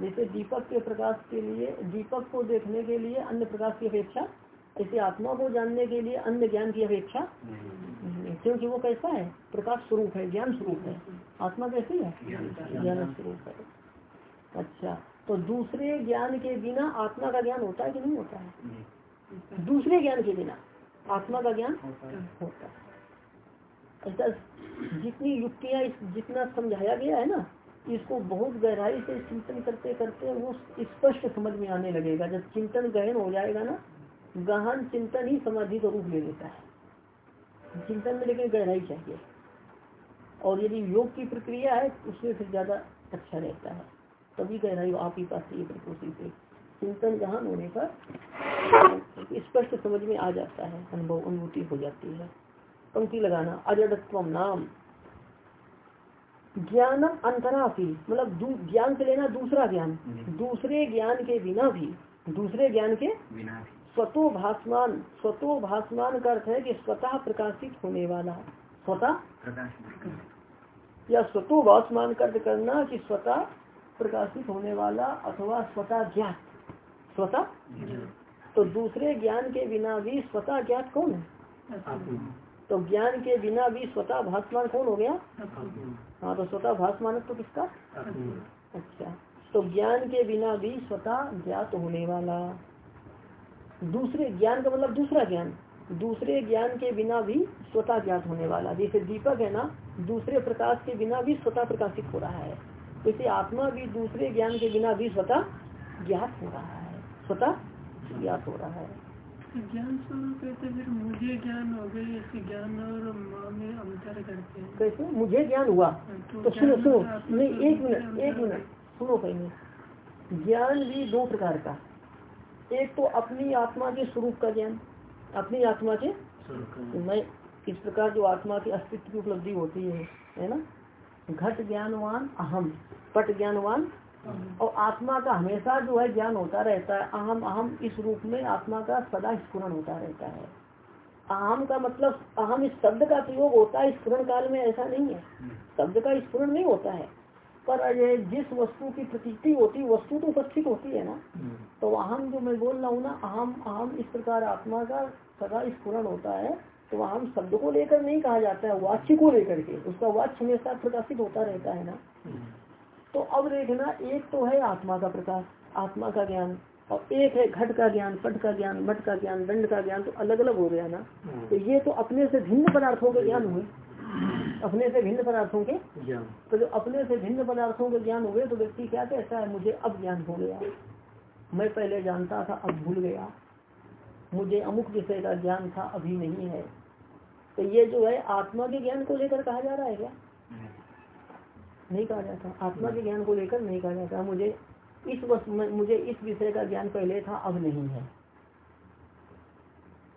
जैसे दीपक के प्रकाश के लिए दीपक को देखने के लिए अन्य प्रकाश की अपेक्षा ऐसे आत्मा को जानने के लिए अन्य ज्ञान की अपेक्षा। क्योंकि वो कैसा है? प्रकाश स्वरूप है ज्ञान स्वरूप है। आत्मा कैसी है? ज्ञान स्वरूप है। अच्छा तो दूसरे ज्ञान के बिना आत्मा का ज्ञान होता है कि नहीं होता है? दूसरे ज्ञान के बिना आत्मा का ज्ञान होता है। ऐसा जितनी युक्तियाँ जितना समझाया गया है ना इसको बहुत गहराई से चिंतन करते करते वो स्पष्ट समझ में आने लगेगा। जब चिंतन गहन हो जाएगा ना गहन चिंतन ही समाधि का रूप ले लेता है। चिंतन में लेकिन गहराई चाहिए। और यदि योग की प्रक्रिया है उसमें फिर ज़्यादा अच्छा रहता है। तभी गहराई आप ही पास ये प्रकृति से। चिंतन गहन होने पर स्पष्ट समझ में आ जाता है अनुभव अनुभूति हो जाती है। पंक्ति लगाना अजडत्व नाम। ज्ञानम अंतरापी मतलब ज्ञान से लेना दूसरा ज्ञान। दूसरे ज्ञान के बिना भी दूसरे ज्ञान के स्वतो भाषमान स्वतो भाषमान का अर्थ है कि स्वतः प्रकाशित होने वाला स्वतः या स्वतो भाषमान का अर्थ करना कि स्वतः प्रकाशित होने वाला अथवा स्वतः ज्ञात। स्वतः? तो दूसरे ज्ञान के बिना भी स्वतः ज्ञात कौन है? तो ज्ञान के बिना भी स्वतः भाषमान कौन हो गया? हाँ तो स्वतः भाषमान तो किसका? अच्छा तो ज्ञान के बिना भी स्वतः ज्ञात होने वाला। दूसरे ज्ञान का मतलब दूसरा ज्ञान। दूसरे ज्ञान के बिना भी स्वतः ज्ञात होने वाला। जैसे दीपक है ना दूसरे प्रकाश के बिना भी स्वतः प्रकाशित हो रहा है। जैसे आत्मा भी दूसरे ज्ञान के बिना भी स्वतः ज्ञात हो रहा है। स्वतः ज्ञात हो रहा है। ज्ञान स्वरूप कहते फिर मुझे ज्ञान हो गए ऐसे ज्ञान और में अंतर करते हैं। कैसे? मुझे ज्ञान हुआ। तो तो सुनो ज्ञान सुनो। नहीं एक मिनट एक मिनट। सुनो पहले ज्ञान भी दो प्रकार का। एक तो अपनी आत्मा के स्वरूप का ज्ञान। अपनी आत्मा के मैं इस प्रकार जो आत्मा की अस्तित्व की उपलब्धि होती है है ना? घट ज्ञानवान अहम पट ज्ञानवान और आत्मा का हमेशा जो है ज्ञान होता रहता है, अहम अहम इस रूप में आत्मा का सदा स्फुरन होता रहता है। अहम का मतलब अहम इस शब्द का प्रयोग होता है स्फुरन काल में, ऐसा नहीं है। शब्द का स्फुरन नहीं होता है। पर ये जिस वस्तु की प्रतीति होती, वस्तु तो उपस्थित होती है ना। तो अहम जो मैं बोल रहा हूँ ना, अहम अहम इस प्रकार आत्मा का सदा स्फुरन होता है तो अहम शब्द को लेकर नहीं कहा जाता है, वाच्य को लेकर के। उसका वाच्य हमेशा प्रकाशित होता रहता है ना। तो अब देखना एक तो है आत्मा का प्रकाश आत्मा का ज्ञान और एक है घट का ज्ञान पट का ज्ञान मठ का ज्ञान दंड का ज्ञान तो अलग अलग हो गया ना। तो ये तो अपने से भिन्न पदार्थों के ज्ञान हुए। अपने से भिन्न पदार्थों के तो जो अपने से भिन्न पदार्थों के ज्ञान हुए तो व्यक्ति क्या कहता है मुझे अब ज्ञान हो गया। मैं पहले जानता था अब भूल गया। मुझे अमुक विषय का ज्ञान था अभी नहीं है। तो ये जो है आत्मा के ज्ञान को लेकर कहा जा रहा है क्या? नहीं कहा जाता। आत्मा के ज्ञान को लेकर नहीं कहा जाता। मुझे इस वस्तु में मुझे इस विषय का ज्ञान पहले था अब नहीं है।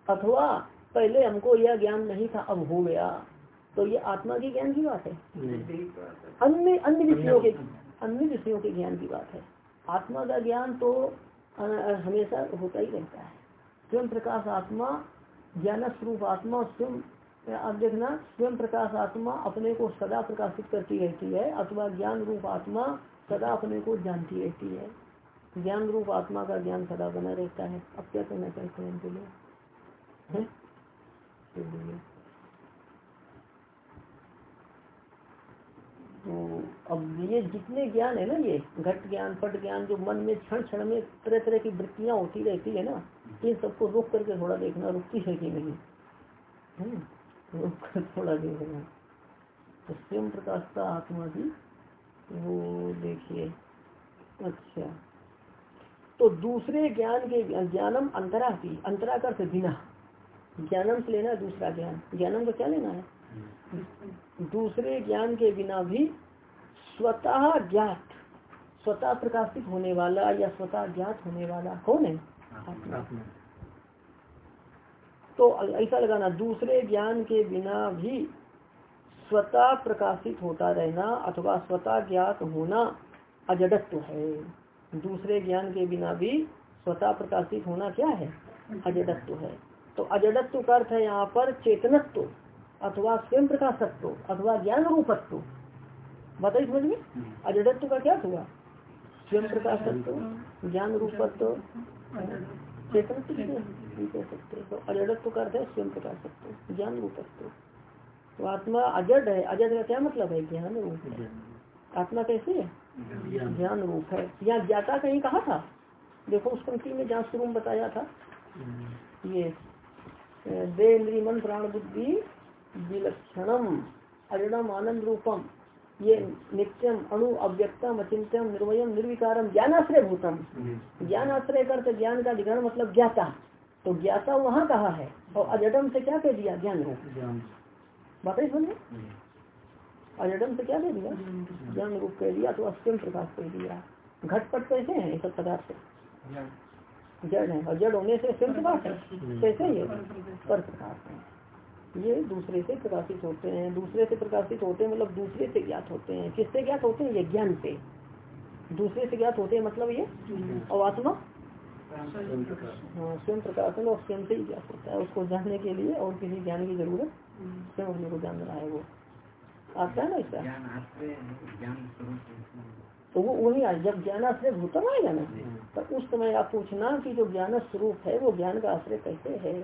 अथवा पहले हमको यह ज्ञान नहीं था अब हो गया। तो ये आत्मा के ज्ञान की बात है। अन्य अन्य विषयों के अन्य विषयों के ज्ञान की बात है। आत्मा का ज्ञान तो हमेशा होता ही रहता है। स्वयं प्रकाश आत्मा ज्ञान स्वरूप आत्मा स्वयं अब देखना, स्वयं प्रकाश आत्मा अपने को सदा प्रकाशित करती रहती है, अथवा ज्ञान रूप आत्मा सदा अपने को जानती रहती है। ज्ञान रूप आत्मा का ज्ञान सदा बना रहता है। अब क्या कहना चाहते हैं इनके लिए? तो अब ये जितने ज्ञान है ना ये, घट ज्ञान, पट ज्ञान, जो मन में क्षण क्षण में तरह तरह की वृत्तियाँ होती रहती है ना इन सबको रोक करके थोड़ा देखना, रुकती है कि नहीं? थोड़ा देखना तो स्वयं प्रकाश का आत्मा की वो देखिए अच्छा। तो दूसरे ज्ञान के, ज्ञानम अंतरा की अंतरा कर बिना। ज्ञानम से लेना दूसरा ज्ञान। ज्ञानम को क्या लेना है? दूसरे ज्ञान के बिना भी स्वतः ज्ञात, स्वतः प्रकाशित होने वाला या स्वतः ज्ञात होने वाला कौन है? तो ऐसा लगाना दूसरे ज्ञान के बिना भी स्वतः प्रकाशित होता रहना अथवा स्वतः ज्ञात होना अजडत्व है। दूसरे ज्ञान के बिना भी स्वतः प्रकाशित होना क्या है? अजडत्व है। तो अजडत्व का अर्थ है यहाँ पर चेतनत्व अथवा स्वयं प्रकाशत्व अथवा ज्ञान रूपत्व। बताइए समझ में? अजडत्व का क्या हुआ? स्वयं प्रकाशत्व ज्ञान रूपत्व। चेतनत्व नहीं कह सकते तो अजडत्व का अर्थ है स्वयं प्रकाशत्व ज्ञान रूपत्व तो आत्मा अजड है अजड का क्या मतलब है? ज्ञान रूप है। आत्मा कैसे है? ज्ञान। रूप है। यहाँ ज्ञाता कहीं कहा था? देखो उस पंक्ति में जहाँ शुरू में बताया था। ये दे इंद्री मन प्राण बुद्धि विलक्षणम अजडम आनंद रूपम। ये नित्यम अणु अव्यक्तम अचिंत्यम निर्वयम निर्विकारम ज्ञानाश्रय भूतम। ज्ञानाश्रय करते ज्ञान का अधिकरण मतलब ज्ञाता। तो ज्ञाता वहाँ कहा है? और अजडम से क्या कह दिया? ज्ञान रूप बताइए सुनिए। अजडम से क्या कह दिया? ज्ञान रूप कह दिया तो अस्त्यम प्रकाश कह दिया। घटपट कैसे है ये सब पदार्थ जड़। है और जड़ होने से स्वयं प्रकाश है। कैसे ये? पर प्रकाश है। ये दूसरे से प्रकाशित होते हैं दूसरे से प्रकाशित होते हैं मतलब दूसरे से ज्ञात होते हैं। किससे ज्ञात होते हैं? ये ज्ञान से। दूसरे से ज्ञात होते हैं मतलब ये? और आत्मा? हाँ स्वयं प्रकाशन और स्वयं से ही ज्ञात होता है। उसको जानने के लिए और किसी ज्ञान की ज़रूरत स्वयं अपने को जान रहा है वो। आता है ना इसका? तो वो वही आज जब ज्ञानाश्रय भूतम आएगा ना तो उस समय आप पूछना कि जो ज्ञान स्वरूप है वो ज्ञान का आश्रय कैसे है?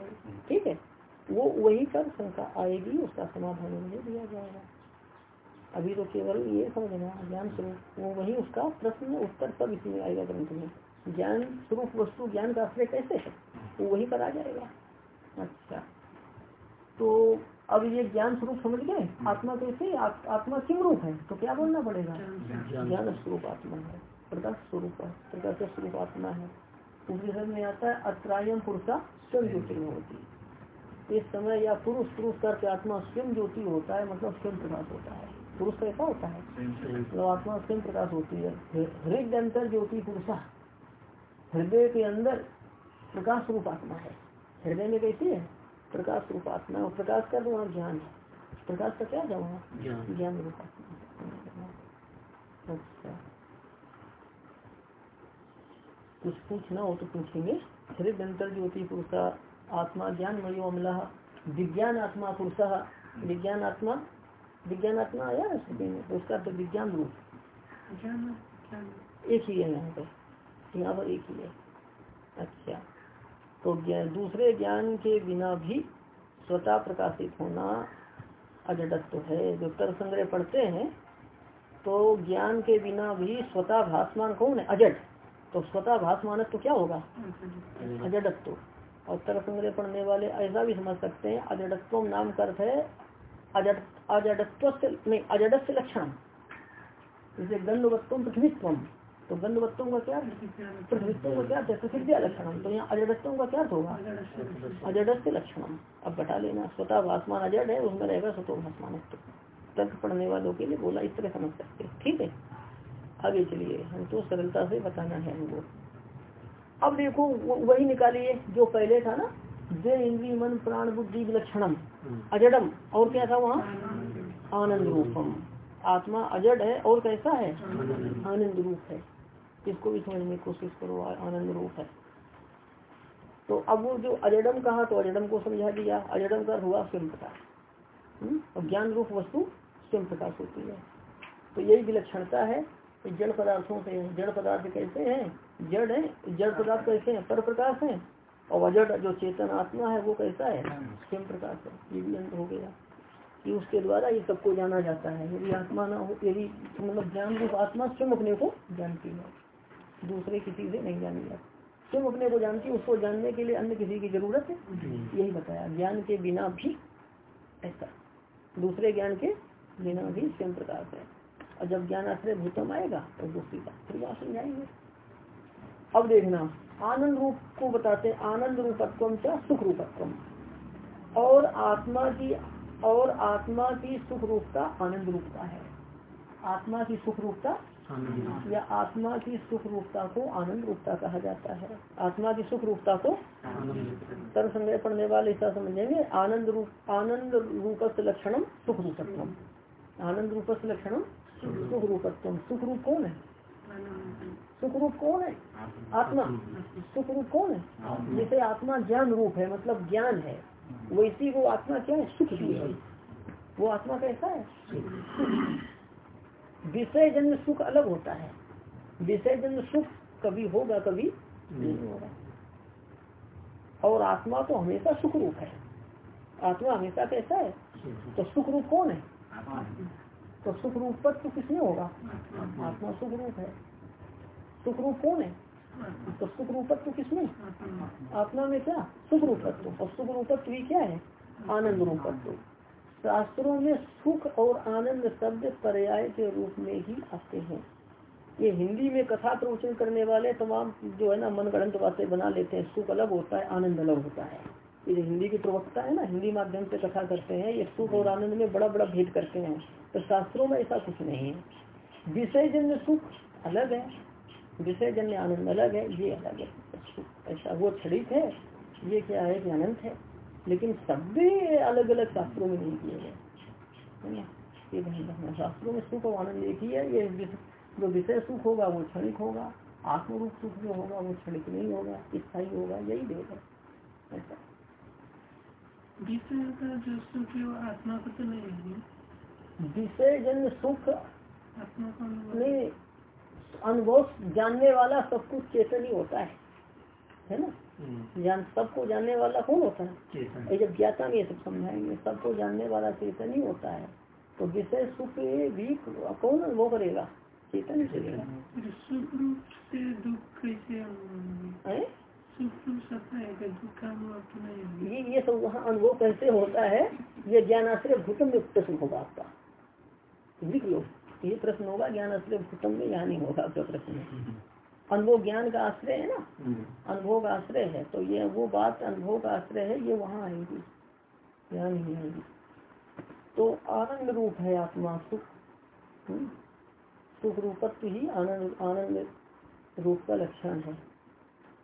ठीक है? वो वही पर शंका आएगी उसका समाधान नहीं दिया जाएगा। अभी तो केवल ये समझना ज्ञान स्वरूप वो वही उसका प्रश्न उत्तर सब इसमें आएगा ग्रंथ में। ज्ञान स्वरूप वस्तु ज्ञान का आश्रय कैसे है? वो वही पर आ जाएगा। अच्छा। तो अब ये ज्ञान स्वरूप समझ गए? आत्मा कैसे आ, आत्मा किम रूप है? तो क्या बोलना पड़ेगा? ज्ञान स्वरूप आत्मा है। प्रकाश स्वरूप है। प्रकाश स्वरूप आत्मा है। उपनिषद में आता है अत्रायम पुरुषा ज्योति होती इस समय या पुरुष पुरुष करके आत्मा स्वयं ज्योति होता है मतलब स्वयं प्रकाश होता है। पुरुष कैसा होता है मतलब आत्मा स्वयं प्रकाश होती है। हृदय अंतर ज्योति पुरुषा। हृदय के अंदर प्रकाश रूप आत्मा है। हृदय में कैसी है? प्रकाश रूप आत्मा और प्रकाश का तो वहाँ ज्ञान है। प्रकाश का क्या है वहाँ? ज्ञान। रूप आत्मा अच्छा। कुछ पूछना हो तो पूछेंगे। हृदय अंतर ज्योति पुरुषा आत्मा ज्ञान मयो अमला। विज्ञान आत्मा पुरुष। विज्ञान आत्मा विज्ञान आत्मा आया है स्थिति में तो उसका तो विज्ञान रूप। एक ही है यहाँ पर यहाँ पर एक ही है। अच्छा। तो ज्ञान दूसरे ज्ञान के बिना भी स्वतः प्रकाशित होना अजडत्व है। जो तर्क संग्रह पढ़ते हैं तो ज्ञान के बिना भी स्वतः भाषमान कौन है? अजड। तो स्वतः भाषमान तो क्या होगा? अजडत्व। और तर्क संग्रह पढ़ने वाले ऐसा भी समझ सकते हैं अजडत्व नाम का अर्थ है अजडत्व नहीं, अजडस्य लक्षण जैसे गंधवत्व पृथ्वीत्व तो गंधवत्तों का क्या पृथ्वीत्वों का क्या प्रसिद्ध लक्षण तो यहाँ अजडत्वों का क्या होगा? अजडस्य लक्षण अब बता लेना, स्वतः भाषमान अजड है, उसमें रहेगा स्वतः भाषमान तर्क पढ़ने वालों के लिए बोला, इस तरह समझ सकते ठीक है? आगे चलिए, हम तो सरलता से बताना है हमको। अब देखो वही निकालिए जो पहले था ना जे इंद्री मन प्राण बुद्धि विलक्षणम अजडम और क्या था वहाँ? आनंद रूपम। आत्मा अजड है और कैसा है? आनंद। रूप है। इसको भी समझने की कोशिश करो आनंद रूप है। तो अब वो जो अजडम कहा तो अजडम को समझा दिया। अजडम का हुआ स्वयं प्रकाश हम्म? और ज्ञान रूप वस्तु स्वयं प्रकाश होती है। तो यही विलक्षणता है। जड़ पदार्थों से जड़ पदार्थ कैसे हैं? जड़ है। जड़ पदार्थ कैसे हैं? पर प्रकाश है। और अजड़ जो चेतन आत्मा है, वो कैसा है? स्वयं प्रकाश है। ये भी अंत हो गया। कि उसके द्वारा ये सबको जाना जाता है। यदि आत्मा ना हो, यदि मतलब ज्ञान रूप आत्मा स्वयं अपने को जानती है। दूसरे किसी से नहीं जानी जाती। तुम अपने को जानती उसको जानने के लिए अन्य किसी की ज़रूरत है? यही बताया। ज्ञान के बिना भी ऐसा। दूसरे ज्ञान के बिना भी स्वयं प्रकाश है। और जब ज्ञान आश्रय भूतम आएगा तो दूसरी बात फिर बात समझाएँगे अब देखना आनंद रूप को बताते आनंद रूपत्व क्या सुख रूपत्व और आत्मा की और आत्मा की सुख रूपता आनंद रूपता है। आत्मा की सुख रूपता या आत्मा की सुख रूपता को आनंद रूपता कहा जाता है। आत्मा की सुख रूपता को सर्व संग्रह पढ़ने वाले ऐसा समझेंगे आनंद रूप आनंद रूप से लक्षणम सुख रूपत्व आनंद रूप से लक्षणम सुख रूपत्व सुख रूप कौन है? सुख रूप कौन है? आत्मा। सुख रूप कौन है? जैसे आत्मा ज्ञान रूप है मतलब ज्ञान है। वैसी वो आत्मा क्या है? सुख भी है। वो आत्मा कैसा है? विषय जन्म सुख अलग होता है। विषय जन्म सुख कभी होगा, कभी नहीं होगा। और आत्मा तो हमेशा सुख रूप है। आत्मा हमेशा कैसा है? तो सुख रूप कौन है? तो सुख रूप तो किसमें होगा। आत्मा सुख रूप है। सुख रूप कौन है? तो सुख रूपत्व किसमें आत्मा में क्या? सुख रूपत्व और सुख रूपत्व भी क्या है? आनंद रूपत्व शास्त्रों में सुख और आनंद शब्द पर्याय के रूप में ही आते हैं। ये हिंदी में कथा प्रवचन करने वाले तमाम जो है ना मन गणत बातें बना लेते हैं। सुख अलग होता है, आनंद अलग होता है। ये हिंदी की प्रवक्ता है ना, हिंदी माध्यम से कथा करते हैं, ये सुख और आनंद में बड़ा बड़ा भेद करते हैं। तो शास्त्रों में ऐसा कुछ नहीं है। विषय जन्य सुख अलग है, विषय जन्य आनंद अलग है, ये अलग है। ऐसा वो क्षणिक है, ये क्या है कि अनंत है। लेकिन शब्द अलग अलग शास्त्रों में नहीं किए गए। शास्त्रों में सुख और आनंद एक ही है, ये जो विषय सुख होगा वो क्षणिक होगा, आत्मरूप सुख जो होगा वो क्षणिक नहीं होगा, स्थायी होगा, यही है। ऐसा। विषय का जो सुख है वो आत्मा को तो नहीं विषय जन्य सुख नहीं अनुभव जानने वाला सब कुछ चेतन ही होता है। है ना? हम्म। जान सबको जानने वाला कौन होता है? जब ज्ञाता में ये सब समझाएँगे। सबको जानने वाला चेतन ही होता है। तो विषय सुख भी कौन अनुभव करेगा? चेतन ही करेगा सुख रूप से दुख कैसे सुख तो ये ये सब वहाँ अनुभव कैसे होता है? ये ज्ञानाश्रय भूतम में प्रश्न होगा आपका। लिख लो। ये प्रश्न होगा ज्ञान आश्रय भूतम में यहाँ नहीं होगा आपका प्रश्न। अनुभव ज्ञान का आश्रय है ना? अनुभव का आश्रय है तो ये वो बात अनुभव का आश्रय है ये वहाँ आएगी। यहाँ नहीं आएगी। तो आनंद रूप है आत्मा सुख। हम्म? सुख रूपत्व ही आनंद आनंद रूप का लक्षण है।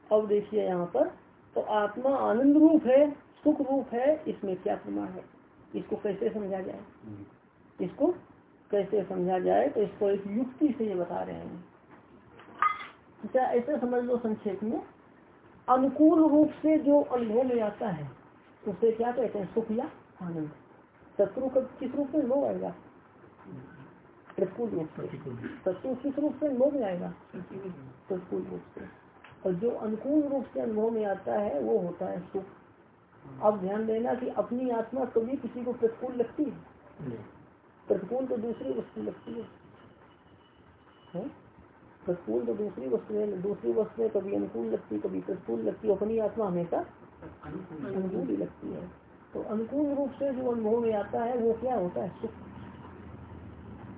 अब देखिए यहाँ पर तो आत्मा आनंद रूप है सुख रूप है इसमें क्या प्रमाण है? इसको कैसे समझा जाए? इसको कैसे समझा जाए तो इसको एक युक्ति से ये बता रहे हैं। अच्छा ऐसे समझ लो संक्षेप में? अनुकूल रूप से जो अनुभव में आता है, उसे क्या कहते हैं? सुख या आनंद। शत्रु कब किस रूप में लोग आएगा? प्रतिकूल रूप से। शत्रु किस रूप से लोग आएगा? प्रतिकूल रूप से। और जो अनुकूल रूप से अनुभव में आता है, वो होता है सुख। अब ध्यान देना कि अपनी आत्मा कभी किसी को प्रतिकूल लगती है। प्रतिकूल तो दूसरी वस्तु लगती है? प्रतिकूल तो दूसरी वस्तु है, दूसरी वस्तु है, कभी अनुकूल लगती कभी प्रतिकूल लगती अपनी आत्मा हमेशा अनुकूल ही लगती है। तो अनुकूल रूप से जो अनुभव में आता है, वो क्या होता है? सुख।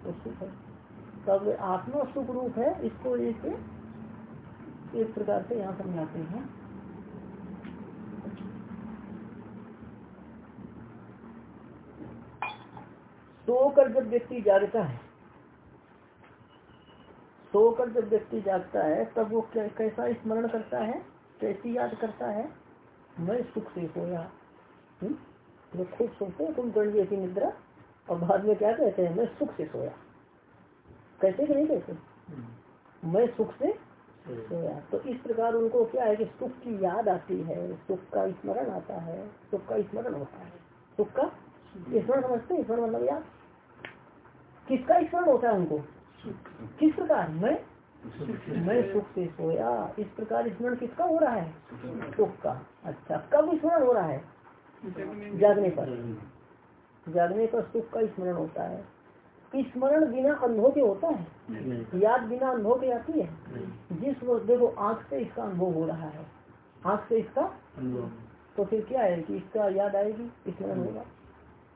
तो सुख है। तब आत्मा सुख रूप है, इसको एक एक प्रकार से यहाँ समझाते हैं। सोकर जब व्यक्ति जागता है। सो सोकर जब व्यक्ति जागता है तब वो कैसा स्मरण करता है कैसी याद करता है? मैं सुख से सोया हम्म? लोग खूब सोते हैं। तुम गण जैसी निद्रा। और बाद में क्या कहते हैं? मैं सुख से सोया। कैसे कि नहीं कहते? मैं सुख से सोया। तो इस प्रकार उनको क्या है कि सुख की याद आती है सुख का स्मरण आता है सुख का स्मरण होता है। सुख का स्मरण समझते हैं? स्मरण मतलब याद? किसका स्मरण होता है उनको? किस प्रकार? मैं? मैं सुख से सोया। इस प्रकार स्मरण किसका हो रहा है? सुख का। अच्छा कब स्मरण हो रहा है? जागने पर। जागने पर सुख का स्मरण होता है। स्मरण बिना अनुभव के होता है? याद बिना अनुभव के आती है? जिस वक्त देखो आँख से इसका अनुभव हो रहा है। आँख से इसका तो फिर क्या है कि इसका याद आएगी स्मरण होगा।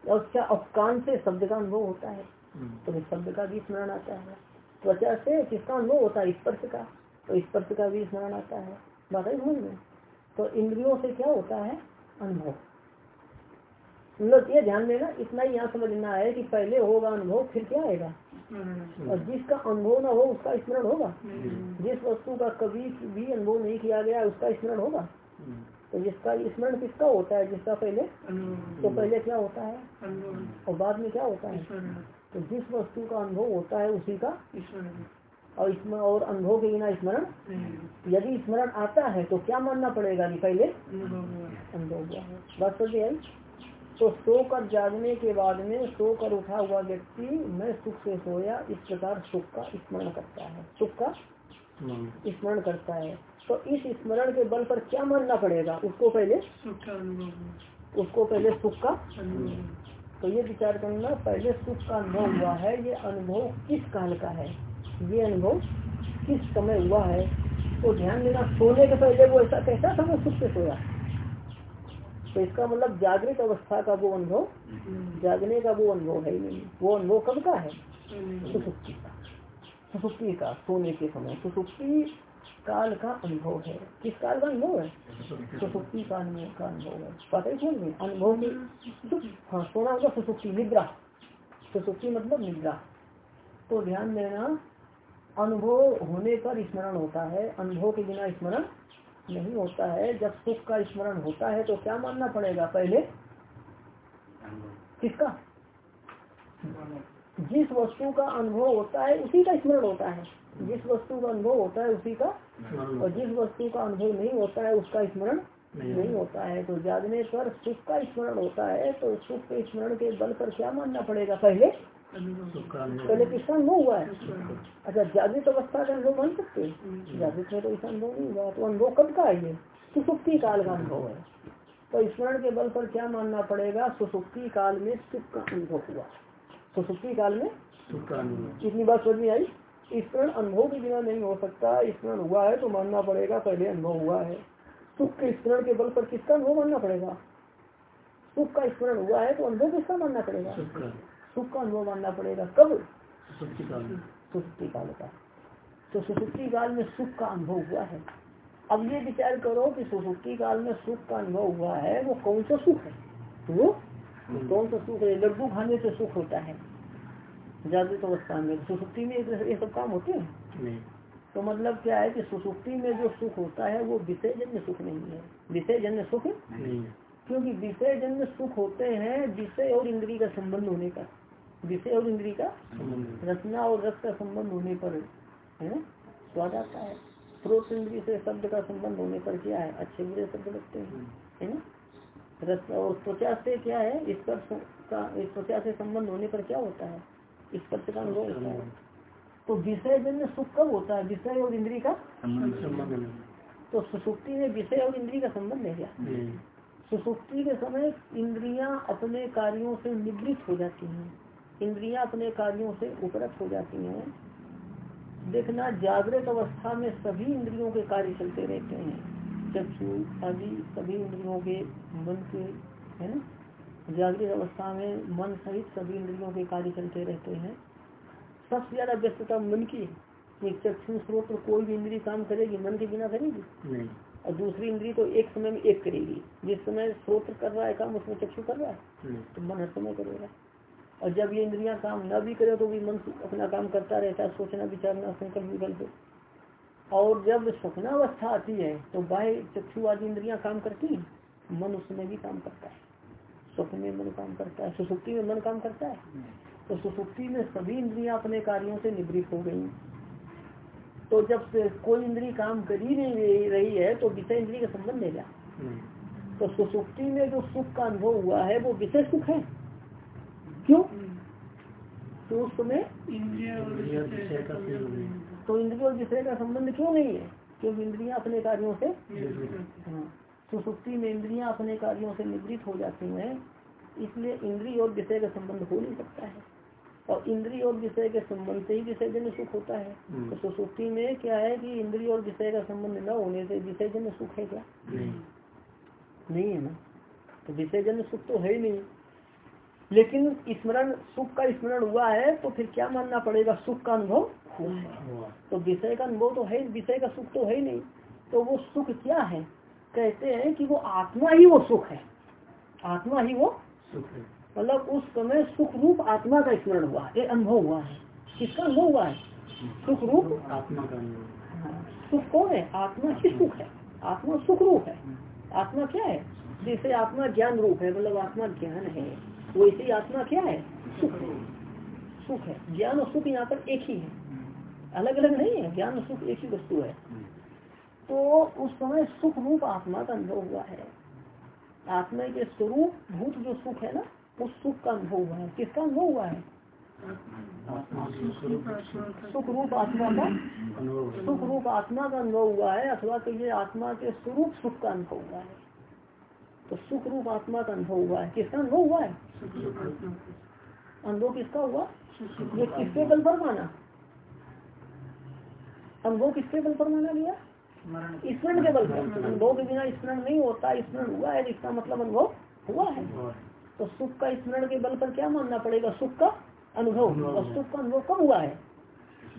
और क्या अफकान से शब्द का अनुभव होता है? तो शब्द का भी स्मरण आता है। त्वचा से किसका अनुभव होता है स्पर्श का तो स्पर्श का भी स्मरण आता है। बात है समझ में? तो इंद्रियों से क्या होता है? अनुभव। मतलब ये ध्यान देना इतना ही यहाँ समझना है कि पहले होगा अनुभव फिर क्या आएगा? और जिसका अनुभव ना हो उसका स्मरण होगा? जिस वस्तु का कभी भी अनुभव नहीं किया गया उसका स्मरण होगा? तो जिसका स्मरण किसका होता है जिसका पहले? तो पहले क्या होता है? और बाद में क्या होता है? तो जिस वस्तु का अनुभव होता है उसी का और इसमें और अनुभव के बिना स्मरण यदि स्मरण आता है तो क्या मानना पड़ेगा कि पहले अनुभव हुआ। है बात समझ तो सोकर जागने के बाद में सोकर उठा हुआ व्यक्ति मैं सुख से सोया इस प्रकार सुख का स्मरण करता है। सुख का स्मरण करता है। तो इस स्मरण के बल पर क्या मानना पड़ेगा? उसको पहले उसको पहले सुख का तो ये विचार करना पहले सुख का अनुभव हुआ है ये अनुभव किस काल का है? ये अनुभव किस समय हुआ है? तो ध्यान देना सोने के पहले वो ऐसा कैसा था वो सुख से सोया। तो इसका मतलब जागृत अवस्था का वो अनुभव जागने का वो अनुभव है नहीं। वो अनुभव कब का है? सुसुप्ति का। सुसुप्ति का सोने के समय। सुसुप्ति काल का अनुभव है। किस काल का अनुभव है? सुसुप्ति का अनुभव का अनुभव है। पता ही अनुभव में हाँ सोना होगा सुसुप्ति, निद्रा। सुसुप्ति मतलब निद्रा। तो ध्यान देना, अनुभव होने पर स्मरण होता है। अनुभव के बिना स्मरण नहीं होता है। जब सुख का स्मरण होता है तो क्या मानना पड़ेगा पहले? किसका? जिस वस्तु का अनुभव होता है, उसी का स्मरण होता है। जिस वस्तु का अनुभव होता है, उसी का और जिस वस्तु का अनुभव नहीं होता है उसका स्मरण नहीं होता। है। तो जागने पर सुख का स्मरण होता है तो सुख के स्मरण के बल पर क्या मानना पड़ेगा पहले? पहले किसका अनुभव हुआ है? अच्छा जागृत अवस्था का अनुभव मान सकते जागृत में तो ऐसा अनुभव नहीं हुआ तो अनुभव कब का है ये? सुसुप्ति काल का अनुभव है। तो स्मरण के बल पर क्या मानना पड़ेगा? सुसुप्ति काल में सुख का अनुभव हुआ। सुसुप्ति काल में इतनी बात समझ में आई? स्मरण अनुभव के बिना नहीं हो सकता। स्मरण हुआ है तो मानना पड़ेगा पहले अनुभव हुआ है। सुख के स्मरण के बल पर किसका अनुभव मानना पड़ेगा? सुख का स्मरण हुआ है तो अनुभव किसका मानना पड़ेगा? सुख का। अनुभव मानना पड़ेगा। कब? सुसुप्ति काल का। तो सुसुप्ति काल में सुख का अनुभव हुआ है। अब ये विचार करो कि सुसुप्ति काल में सुख का अनुभव हुआ है वो कौन सा सुख है? वो कौन सा सुख है? लड्डू खाने से सुख होता है। जागृत अवस्था में सुसुप्ति में ये सब काम होते हैं? तो मतलब क्या है कि सुसुप्ति में जो सुख होता है वो विषय जन्य सुख नहीं है। विषय जन्य सुख क्योंकि विषय जन्य सुख होते हैं विषय और इंद्री का संबंध होने का। विषय और इंद्री का रचना और रस का संबंध होने पर है स्वाद आता है। स्रोत इंद्री से शब्द का संबंध होने पर क्या है? अच्छे बुरे शब्द लगते हैं है ना? रस और त्वचा से क्या है? स्पर्श का त्वचा से संबंध होने पर क्या होता है? स्पर्श का अनुभव होता है। तो विषय जन्य सुख कब होता है? विषय और इंद्री का तो सुसुप्ति में विषय और इंद्री का संबंध है क्या? सुसुप्ति के समय इंद्रियाँ अपने कार्यों से निवृत्त हो जाती हैं। इंद्रियाँ अपने कार्यों से उपरत हो जाती हैं। देखना जागृत अवस्था में सभी इंद्रियों के कार्य चलते रहते हैं। चक्षु आदि सभी इंद्रियों के मन के है ना? जागृत अवस्था में मन सहित सभी इंद्रियों के कार्य चलते रहते हैं। सबसे ज़्यादा व्यस्तता मन की चक्षु स्रोत कोई भी इंद्री काम करेगी मन के बिना करेगी? और दूसरी इंद्री तो एक समय में एक करेगी। जिस समय स्रोत कर रहा है काम उसमें चक्षु कर रहा है तो मन हर समय करेगा। और जब ये इंद्रियाँ काम न भी करे तो भी मन अपना काम करता रहता है सोचना विचारना संकल्प विकल्प। और जब स्वप्नावस्था आती है तो बाह्य चक्षु आदि इंद्रियाँ काम करती है मन उसमें भी काम करता है। स्वप्न में मन काम करता है सुसुप्ति में मन काम करता है। तो सुसुप्ति में सभी इंद्रियाँ अपने कार्यों से निवृत्त हो गई। तो जब कोई इंद्री काम कर ही नहीं रही है तो विषय इंद्री का संबंध है क्या तो सुसुप्ति में जो सुख का अनुभव हुआ है वो विषय सुख है। क्यों? तो उस समय तो इंद्रिय और विषय का संबंध क्यों नहीं है? क्योंकि इंद्रिया अपने कार्यों से हाँ। सुसुप्ति में इंद्रियाँ अपने कार्यों से निवृत्त हो जाती हैं इसलिए इंद्रिय और विषय का संबंध हो नहीं सकता है। और इंद्रिय और विषय के संबंध से ही विषय जन्य सुख होता है। हम्म। तो सुसुप्ति में क्या है कि इंद्रिय और विषय का संबंध न होने से विषय जन्य सुख है क्या? नहीं। है ना? तो विषय जन्य सुख तो है ही नहीं। लेकिन स्मरण सुख का स्मरण हुआ है तो फिर क्या मानना पड़ेगा? सुख का अनुभव हुआ है। तो विषय का अनुभव तो है विषय का सुख तो है ही नहीं। तो वो सुख क्या है? कहते हैं कि वो आत्मा ही वो सुख है। आत्मा ही वो सुख है। मतलब उस समय सुख रूप आत्मा का स्मरण हुआ ये अनुभव हुआ है। किसका अनुभव हुआ है? सुख रूप आत्मा का सुख कौन है? आत्मा ही सुख है। आत्मा सुख रूप है। आत्मा क्या है? जैसे आत्मा ज्ञान रूप है मतलब आत्मा ज्ञान है वैसे आत्मा क्या है? सुख सुख है। ज्ञान और सुख यहाँ पर एक ही है। अलग अलग नहीं है। ज्ञान और सुख एक ही वस्तु है। तो उस समय सुख रूप आत्मा का अनुभव हुआ है। आत्मा के स्वरूप, भूत जो सुख है ना, उस सुख का अनुभव हुआ है। किसका अनुभव हुआ है? सुख रूप आत्मा का? सुख रूप आत्मा का अनुभव हुआ है, अथवा कहिए आत्मा के स्वरूप सुख का अनुभव हुआ है। तो सुख रूप आत्मा का अनुभव हुआ है। किसका अनुभव हुआ है? अनुभव किसका हुआ? ये किसके बल पर माना? अनुभव किसके बल पर माना गया स्मरण के बल पर अनुभव के बिना स्मरण नहीं होता स्मरण हुआ है इसका मतलब अनुभव हुआ है। तो सुख का स्मरण के बल पर क्या मानना पड़ेगा? सुख का अनुभव। और सुख का अनुभव कब हुआ है?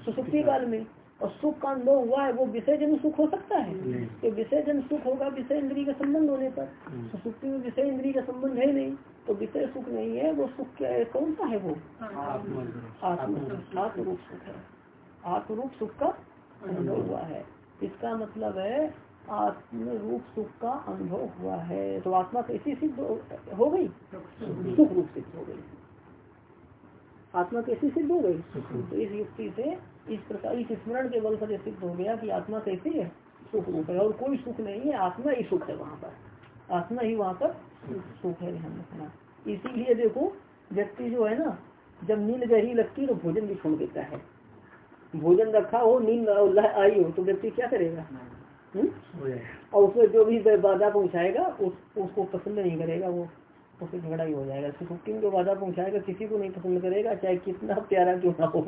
सुसुप्ति काल में। और सुख का अनुभव हुआ है वो विषय जन सुख हो सकता है। तो विषय जन सुख होगा विषय इंद्री का संबंध होने पर। सुसुप्ति में विषय इंद्री का संबंध है नहीं तो विषय सुख नहीं है वो सुख क्या है? कौन सा है वो? आत्म आत्मरूप सुख है। आत्मरूप सुख का अनुभव हुआ है। इसका मतलब है आत्म रूप सुख का अनुभव हुआ है। तो आत्मा कैसी सिद्ध हो गई? सुख रूप सिद्ध हो गई। आत्मा कैसी सिद्ध हो गई? तो इस युक्ति से इस प्रकार इस स्मरण के बल पर सिद्ध हो गया कि आत्मा कैसी है सुख रूप है। और कोई सुख नहीं है आत्मा ही सुख है वहाँ पर। आत्मा ही वहाँ पर सुख है ध्यान रखना। इसीलिए देखो व्यक्ति जो है ना जब नींद गहरी लगती है तो भोजन भी छोड़ देता है। भोजन रखा हो नींद आई हो तो व्यक्ति क्या करेगा? हम्म? और उसमें जो भी बाधा पहुंचाएगा उस उसको पसंद नहीं करेगा वो। उससे झगड़ा ही हो जाएगा। सुसुप्ति जो बाधा पहुंचाएगा किसी को नहीं पसंद करेगा चाहे कितना प्यारा क्यों ना हो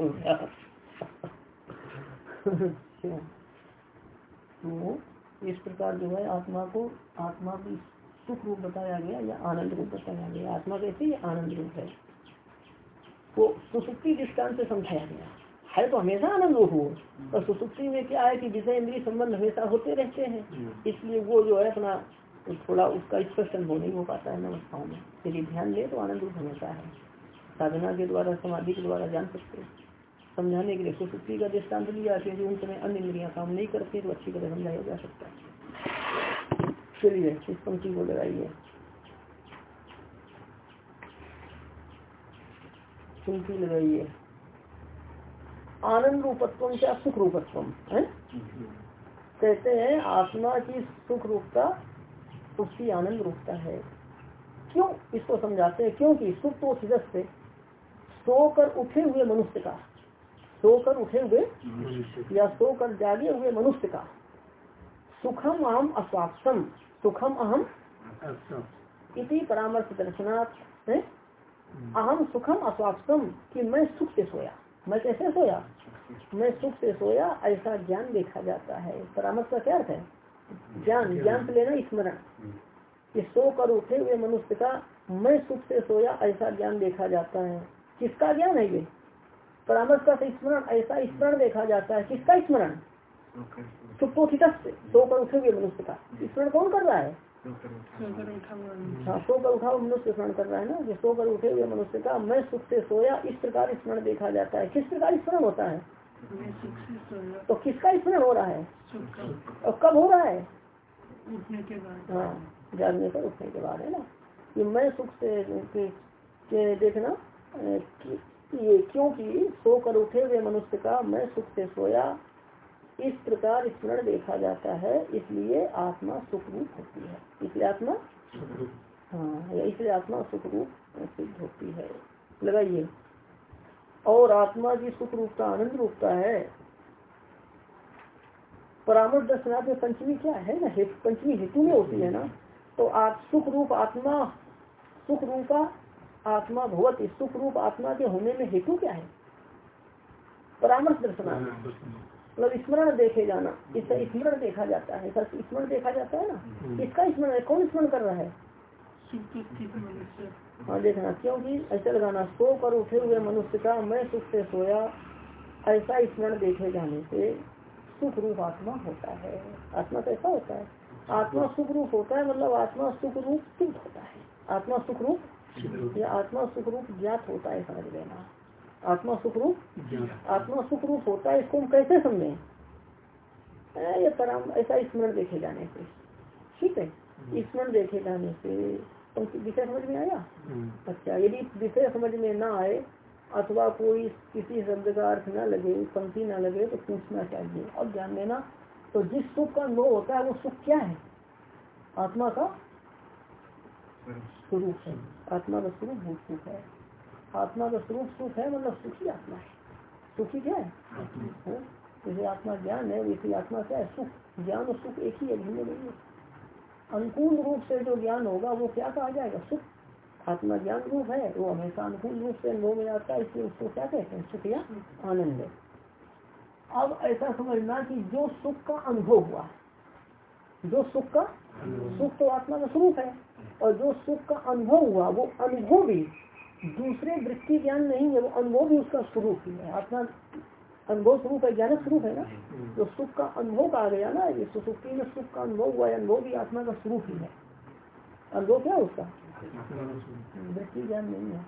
तो इस प्रकार जो है आत्मा को आत्मा की सुख रूप बताया गया या आनंद रूप बताया गया। आत्मा कैसे? ये आनंद रूप है। वो सुसुप्ति दृष्टान से समझाया गया। है तो हमेशा आनंद हो। और सुसुप्ति में क्या है कि विषय इंद्रिय संबंध हमेशा होते रहते हैं। इसलिए वो जो है अपना थोड़ा उसका स्पष्ट अनुभव नहीं हो पाता है नवस्थाओं में। यदि ध्यान ले तो आनंद रूप हमेशा है। साधना के द्वारा समाधि के द्वारा जान सकते हैं। समझाने के लिए सुसुप्ति का दृष्टांत लिया कि उन समय अन्य इंद्रिया काम नहीं करते तो अच्छी तरह समझाया जा सकता है। चलिए इस पंक्ति को लगाइए पंक्ति लगाइए। आनंद रूपत्व क्या? सुख रूपत्व है? कहते हैं आत्मा की सुख रूपता उसकी आनंद रूपता है। क्यों? इसको समझाते हैं क्योंकि सुख तो सिदस से सोकर उठे हुए मनुष्य का। सोकर उठे हुए या सोकर जागे हुए मनुष्य का। सुखम अहम अस्वाक्षम सुखम अहम इसी परामर्श दर्शनाथ है? अहम सुखम अस्वाक्षम कि मैं सुख से सोया। मैं कैसे सोया? मैं सुख से सोया ऐसा ज्ञान देखा जाता है। परामर्श का क्या अर्थ है? ज्ञान ज्ञान से लेना स्मरण। कि सो कर उठे हुए मनुष्य का मैं सुख से सोया ऐसा ज्ञान देखा जाता है। किसका ज्ञान है ये? परामर्श का स्मरण ऐसा स्मरण देखा जाता है। किसका स्मरण? सुपोषित से सो कर उठे हुए मनुष्य का। स्मरण कौन कर रहा है? हाँ। सो कर उठा मनुष्य स्मरण कर रहा है ना कि सो कर उठे हुए मनुष्य का मैं सुख से सोया इस प्रकार स्मरण देखा जाता है। किस प्रकार स्मरण होता है? तो किसका स्मरण हो रहा है? और कब हो रहा है? उठने के बाद। हाँ जागने पर उठने के बाद है ना? कि मैं सुख से कि, कि देखना कि ये क्योंकि सो कर उठे हुए मनुष्य का मैं सुख से सोया इस प्रकार स्मरण देखा जाता है इसलिए आत्मा सुख रूप होती है। इसलिए आत्मा हाँ इसलिए आत्मा सुख रूप सिद्ध होती है। लगाइए। और आत्मा की सुख रूपता आनंद रूपता है। परामर्श दर्शनाथ में पंचमी क्या है ना? हेतु पंचमी हेतु में होती है ना? तो आप सुख रूप आत्मा सुख रूपा आत्मा भगवत सुख रूप आत्मा के होने में हेतु क्या है? परामर्श दर्शनाथ मतलब स्मरण देखे जाना इससे स्मरण देखा जाता है। सर स्मरण देखा जाता है ना? इसका स्मरण कौन स्मरण कर रहा है? हाँ देखना क्योंकि ऐसा लगाना सो कर उठे हुए मनुष्य का मैं सुख से सोया ऐसा स्मरण देखे जाने से सुख रूप आत्मा होता है। आत्मा कैसा होता है? आत्मा सुख रूप होता है मतलब आत्मा सुख रूप सिद्ध होता है। आत्मा सुख रूप या आत्मा सुख रूप ज्ञात होता है समझ लेना। आत्मा सुख रूप आत्मा सुख रूप होता है इसको हम कैसे समझे? ये पराम ऐसा स्मरण देखे जाने से। ठीक है? स्मरण देखे जाने से विषय समझ में आया? अच्छा यदि विषय समझ में ना आए अथवा कोई किसी शब्द का अर्थ न लगे पंक्ति न लगे तो पूछना चाहिए। और ध्यान देना तो जिस सुख का अनुभव होता है वो सुख क्या है? आत्मा का स्वरूप। है। आत्मा का स्वरूप भूत सुख है। आत्मा का स्वरूप सुख है मतलब सुखी आत्मा है। सुखी क्या है? जैसे आत्मा ज्ञान है, वैसे आत्मा क्या है? सुख। ज्ञान और सुख एक ही है नहीं है। अनुकूल रूप से जो ज्ञान होगा, वो क्या कहा जाएगा? सुख। आत्मा ज्ञान रूप है, वो हमेशा अनुकूल रूप से अनुभव में आता है, इसलिए उसको क्या कहते हैं? सुख या आनंद है। अब ऐसा समझना कि जो सुख का अनुभव हुआ जो सुख का, सुख तो आत्मा का स्वरूप है, और जो सुख का अनुभव हुआ, वो अनुभव भी दूसरे वृत्ति ज्ञान नहीं है, वो अनुभव भी उसका स्वरूप ही है। आत्मा अनुभव स्वरूप है, ज्ञान स्वरूप है ना? तो सुख का अनुभव कहा गया ना, ये सुसुप्ति में सुख का अनुभव हुआ है, अनुभव भी आत्मा का स्वरूप ही है। अनुभव क्या उसका? वृत्ति ज्ञान नहीं है।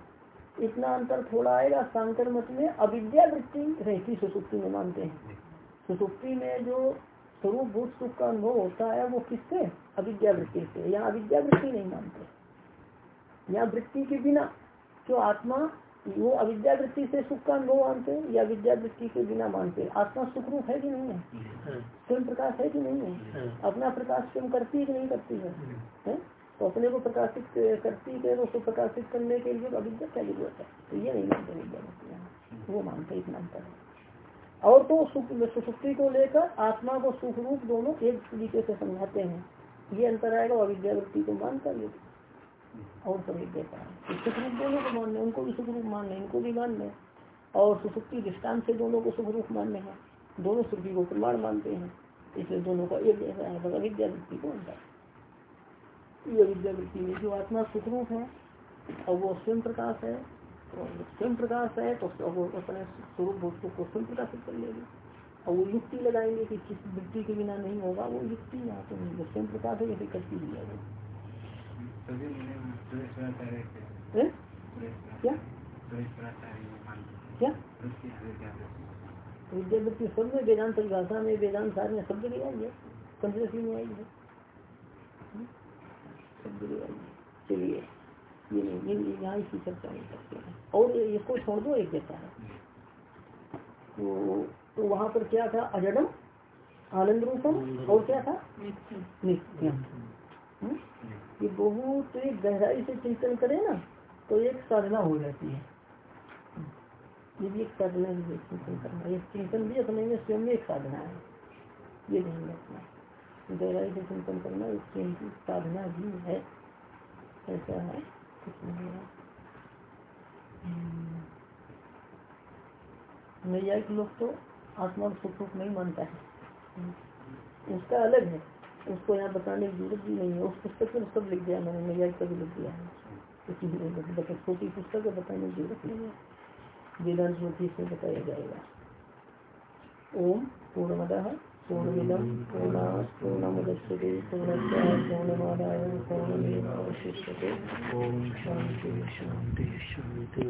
इतना अंतर थोड़ा आएगा, सांकर मत में अविद्या वृत्ति रहती सुसुप्ति में मानते हैं। सुसुप्ति में जो स्वरूप भूत सुख का अनुभव होता है, वो किससे? अविद्या वृत्ति से। यहाँ अविद्या वृत्ति नहीं मानते। यहाँ वृत्ति के बिना जो आत्मा वो अविद्या वृत्ति से सुख का अनुभव मानते हैं या विद्या वृत्ति के बिना मानते हैं? आत्मा सुख रूप है कि नहीं है? स्वयं प्रकाश है कि नहीं है? अपना प्रकाश स्वयं करती है कि नहीं करती है, है? तो अपने को प्रकाशित करती है तो उसको प्रकाशित करने के लिए तो अविद्या क्या ज़रूरत है? तो ये नहीं मानते विद्या वो मानते इतना अंतर है। और तो सुसुप्ति को लेकर आत्मा को सुख रूप दोनों एक तरीके से समझाते हैं। ये अंतर आएगा अविद्या को मानकर ये और सब एक देता है। सुख रूप दोनों को मानने उनको भी सुख रूप मानने इनको भी मानने और सुसुप्ति दृष्टान से दोनों को सुख रूप मानने हैं। दोनों श्रुति को प्रमाण मानते हैं। इसलिए दोनों का एक जैसा है बस अविद्या वृत्ति को अंतर। ये अविद्या वृत्ति में जो आत्मा सुखरूप है, और वो स्वयं प्रकाश है और स्वयं प्रकाश है तो वो अपने स्वरूप को स्वयं प्रकाशित कर लेगी। और वो युक्ति लगाएँगे कि किस वृत्ति के बिना नहीं होगा, वो युक्ति यहाँ तो नहीं स्वयं प्रकाश है जैसे करती ही है क्या क्या विद्यावृत्ति शब्द में वेदांत परिभाषा में वेदांत सार में शब्द ले आइए पंचदशी में आई है शब्द ले आइए चलिए ये नहीं ये यहाँ इसकी चर्चा नहीं करते हैं और इसको छोड़ दो एक जैसा है तो, तो वहाँ पर क्या था अजडम आनंद रूपम और क्या था नित्यम ये बहुत गहराई से चिंतन करे ना तो एक साधना हो जाती है। ये भी एक साधना है चिंतन करना एक चिंतन भी अपने में स्वयं में एक साधना है। ये ध्यान रखना गहराई से चिंतन करना, एक साधना भी है। ऐसा है। कुछ नहीं है। नैयायिक लोग तो आत्मा सुख नहीं मानता है। उसका अलग है। उसको यहाँ बताने की ज़रूरत भी नहीं है। उस पुस्तक में सब लिख दिया मैंने नैयायिक का भी लिख दिया है। छोटी पुस्तक है बताने की ज़रूरत नहीं है। वेदांत श्रुति से बताया जाएगा। ओम पूर्णमद पूर्णमिदम पूर्णा पूर्णमुदच्यते पूर्णस्य पूर्णमादाय पूर्णमेवावशिष्यते ओम शांति शांति शांति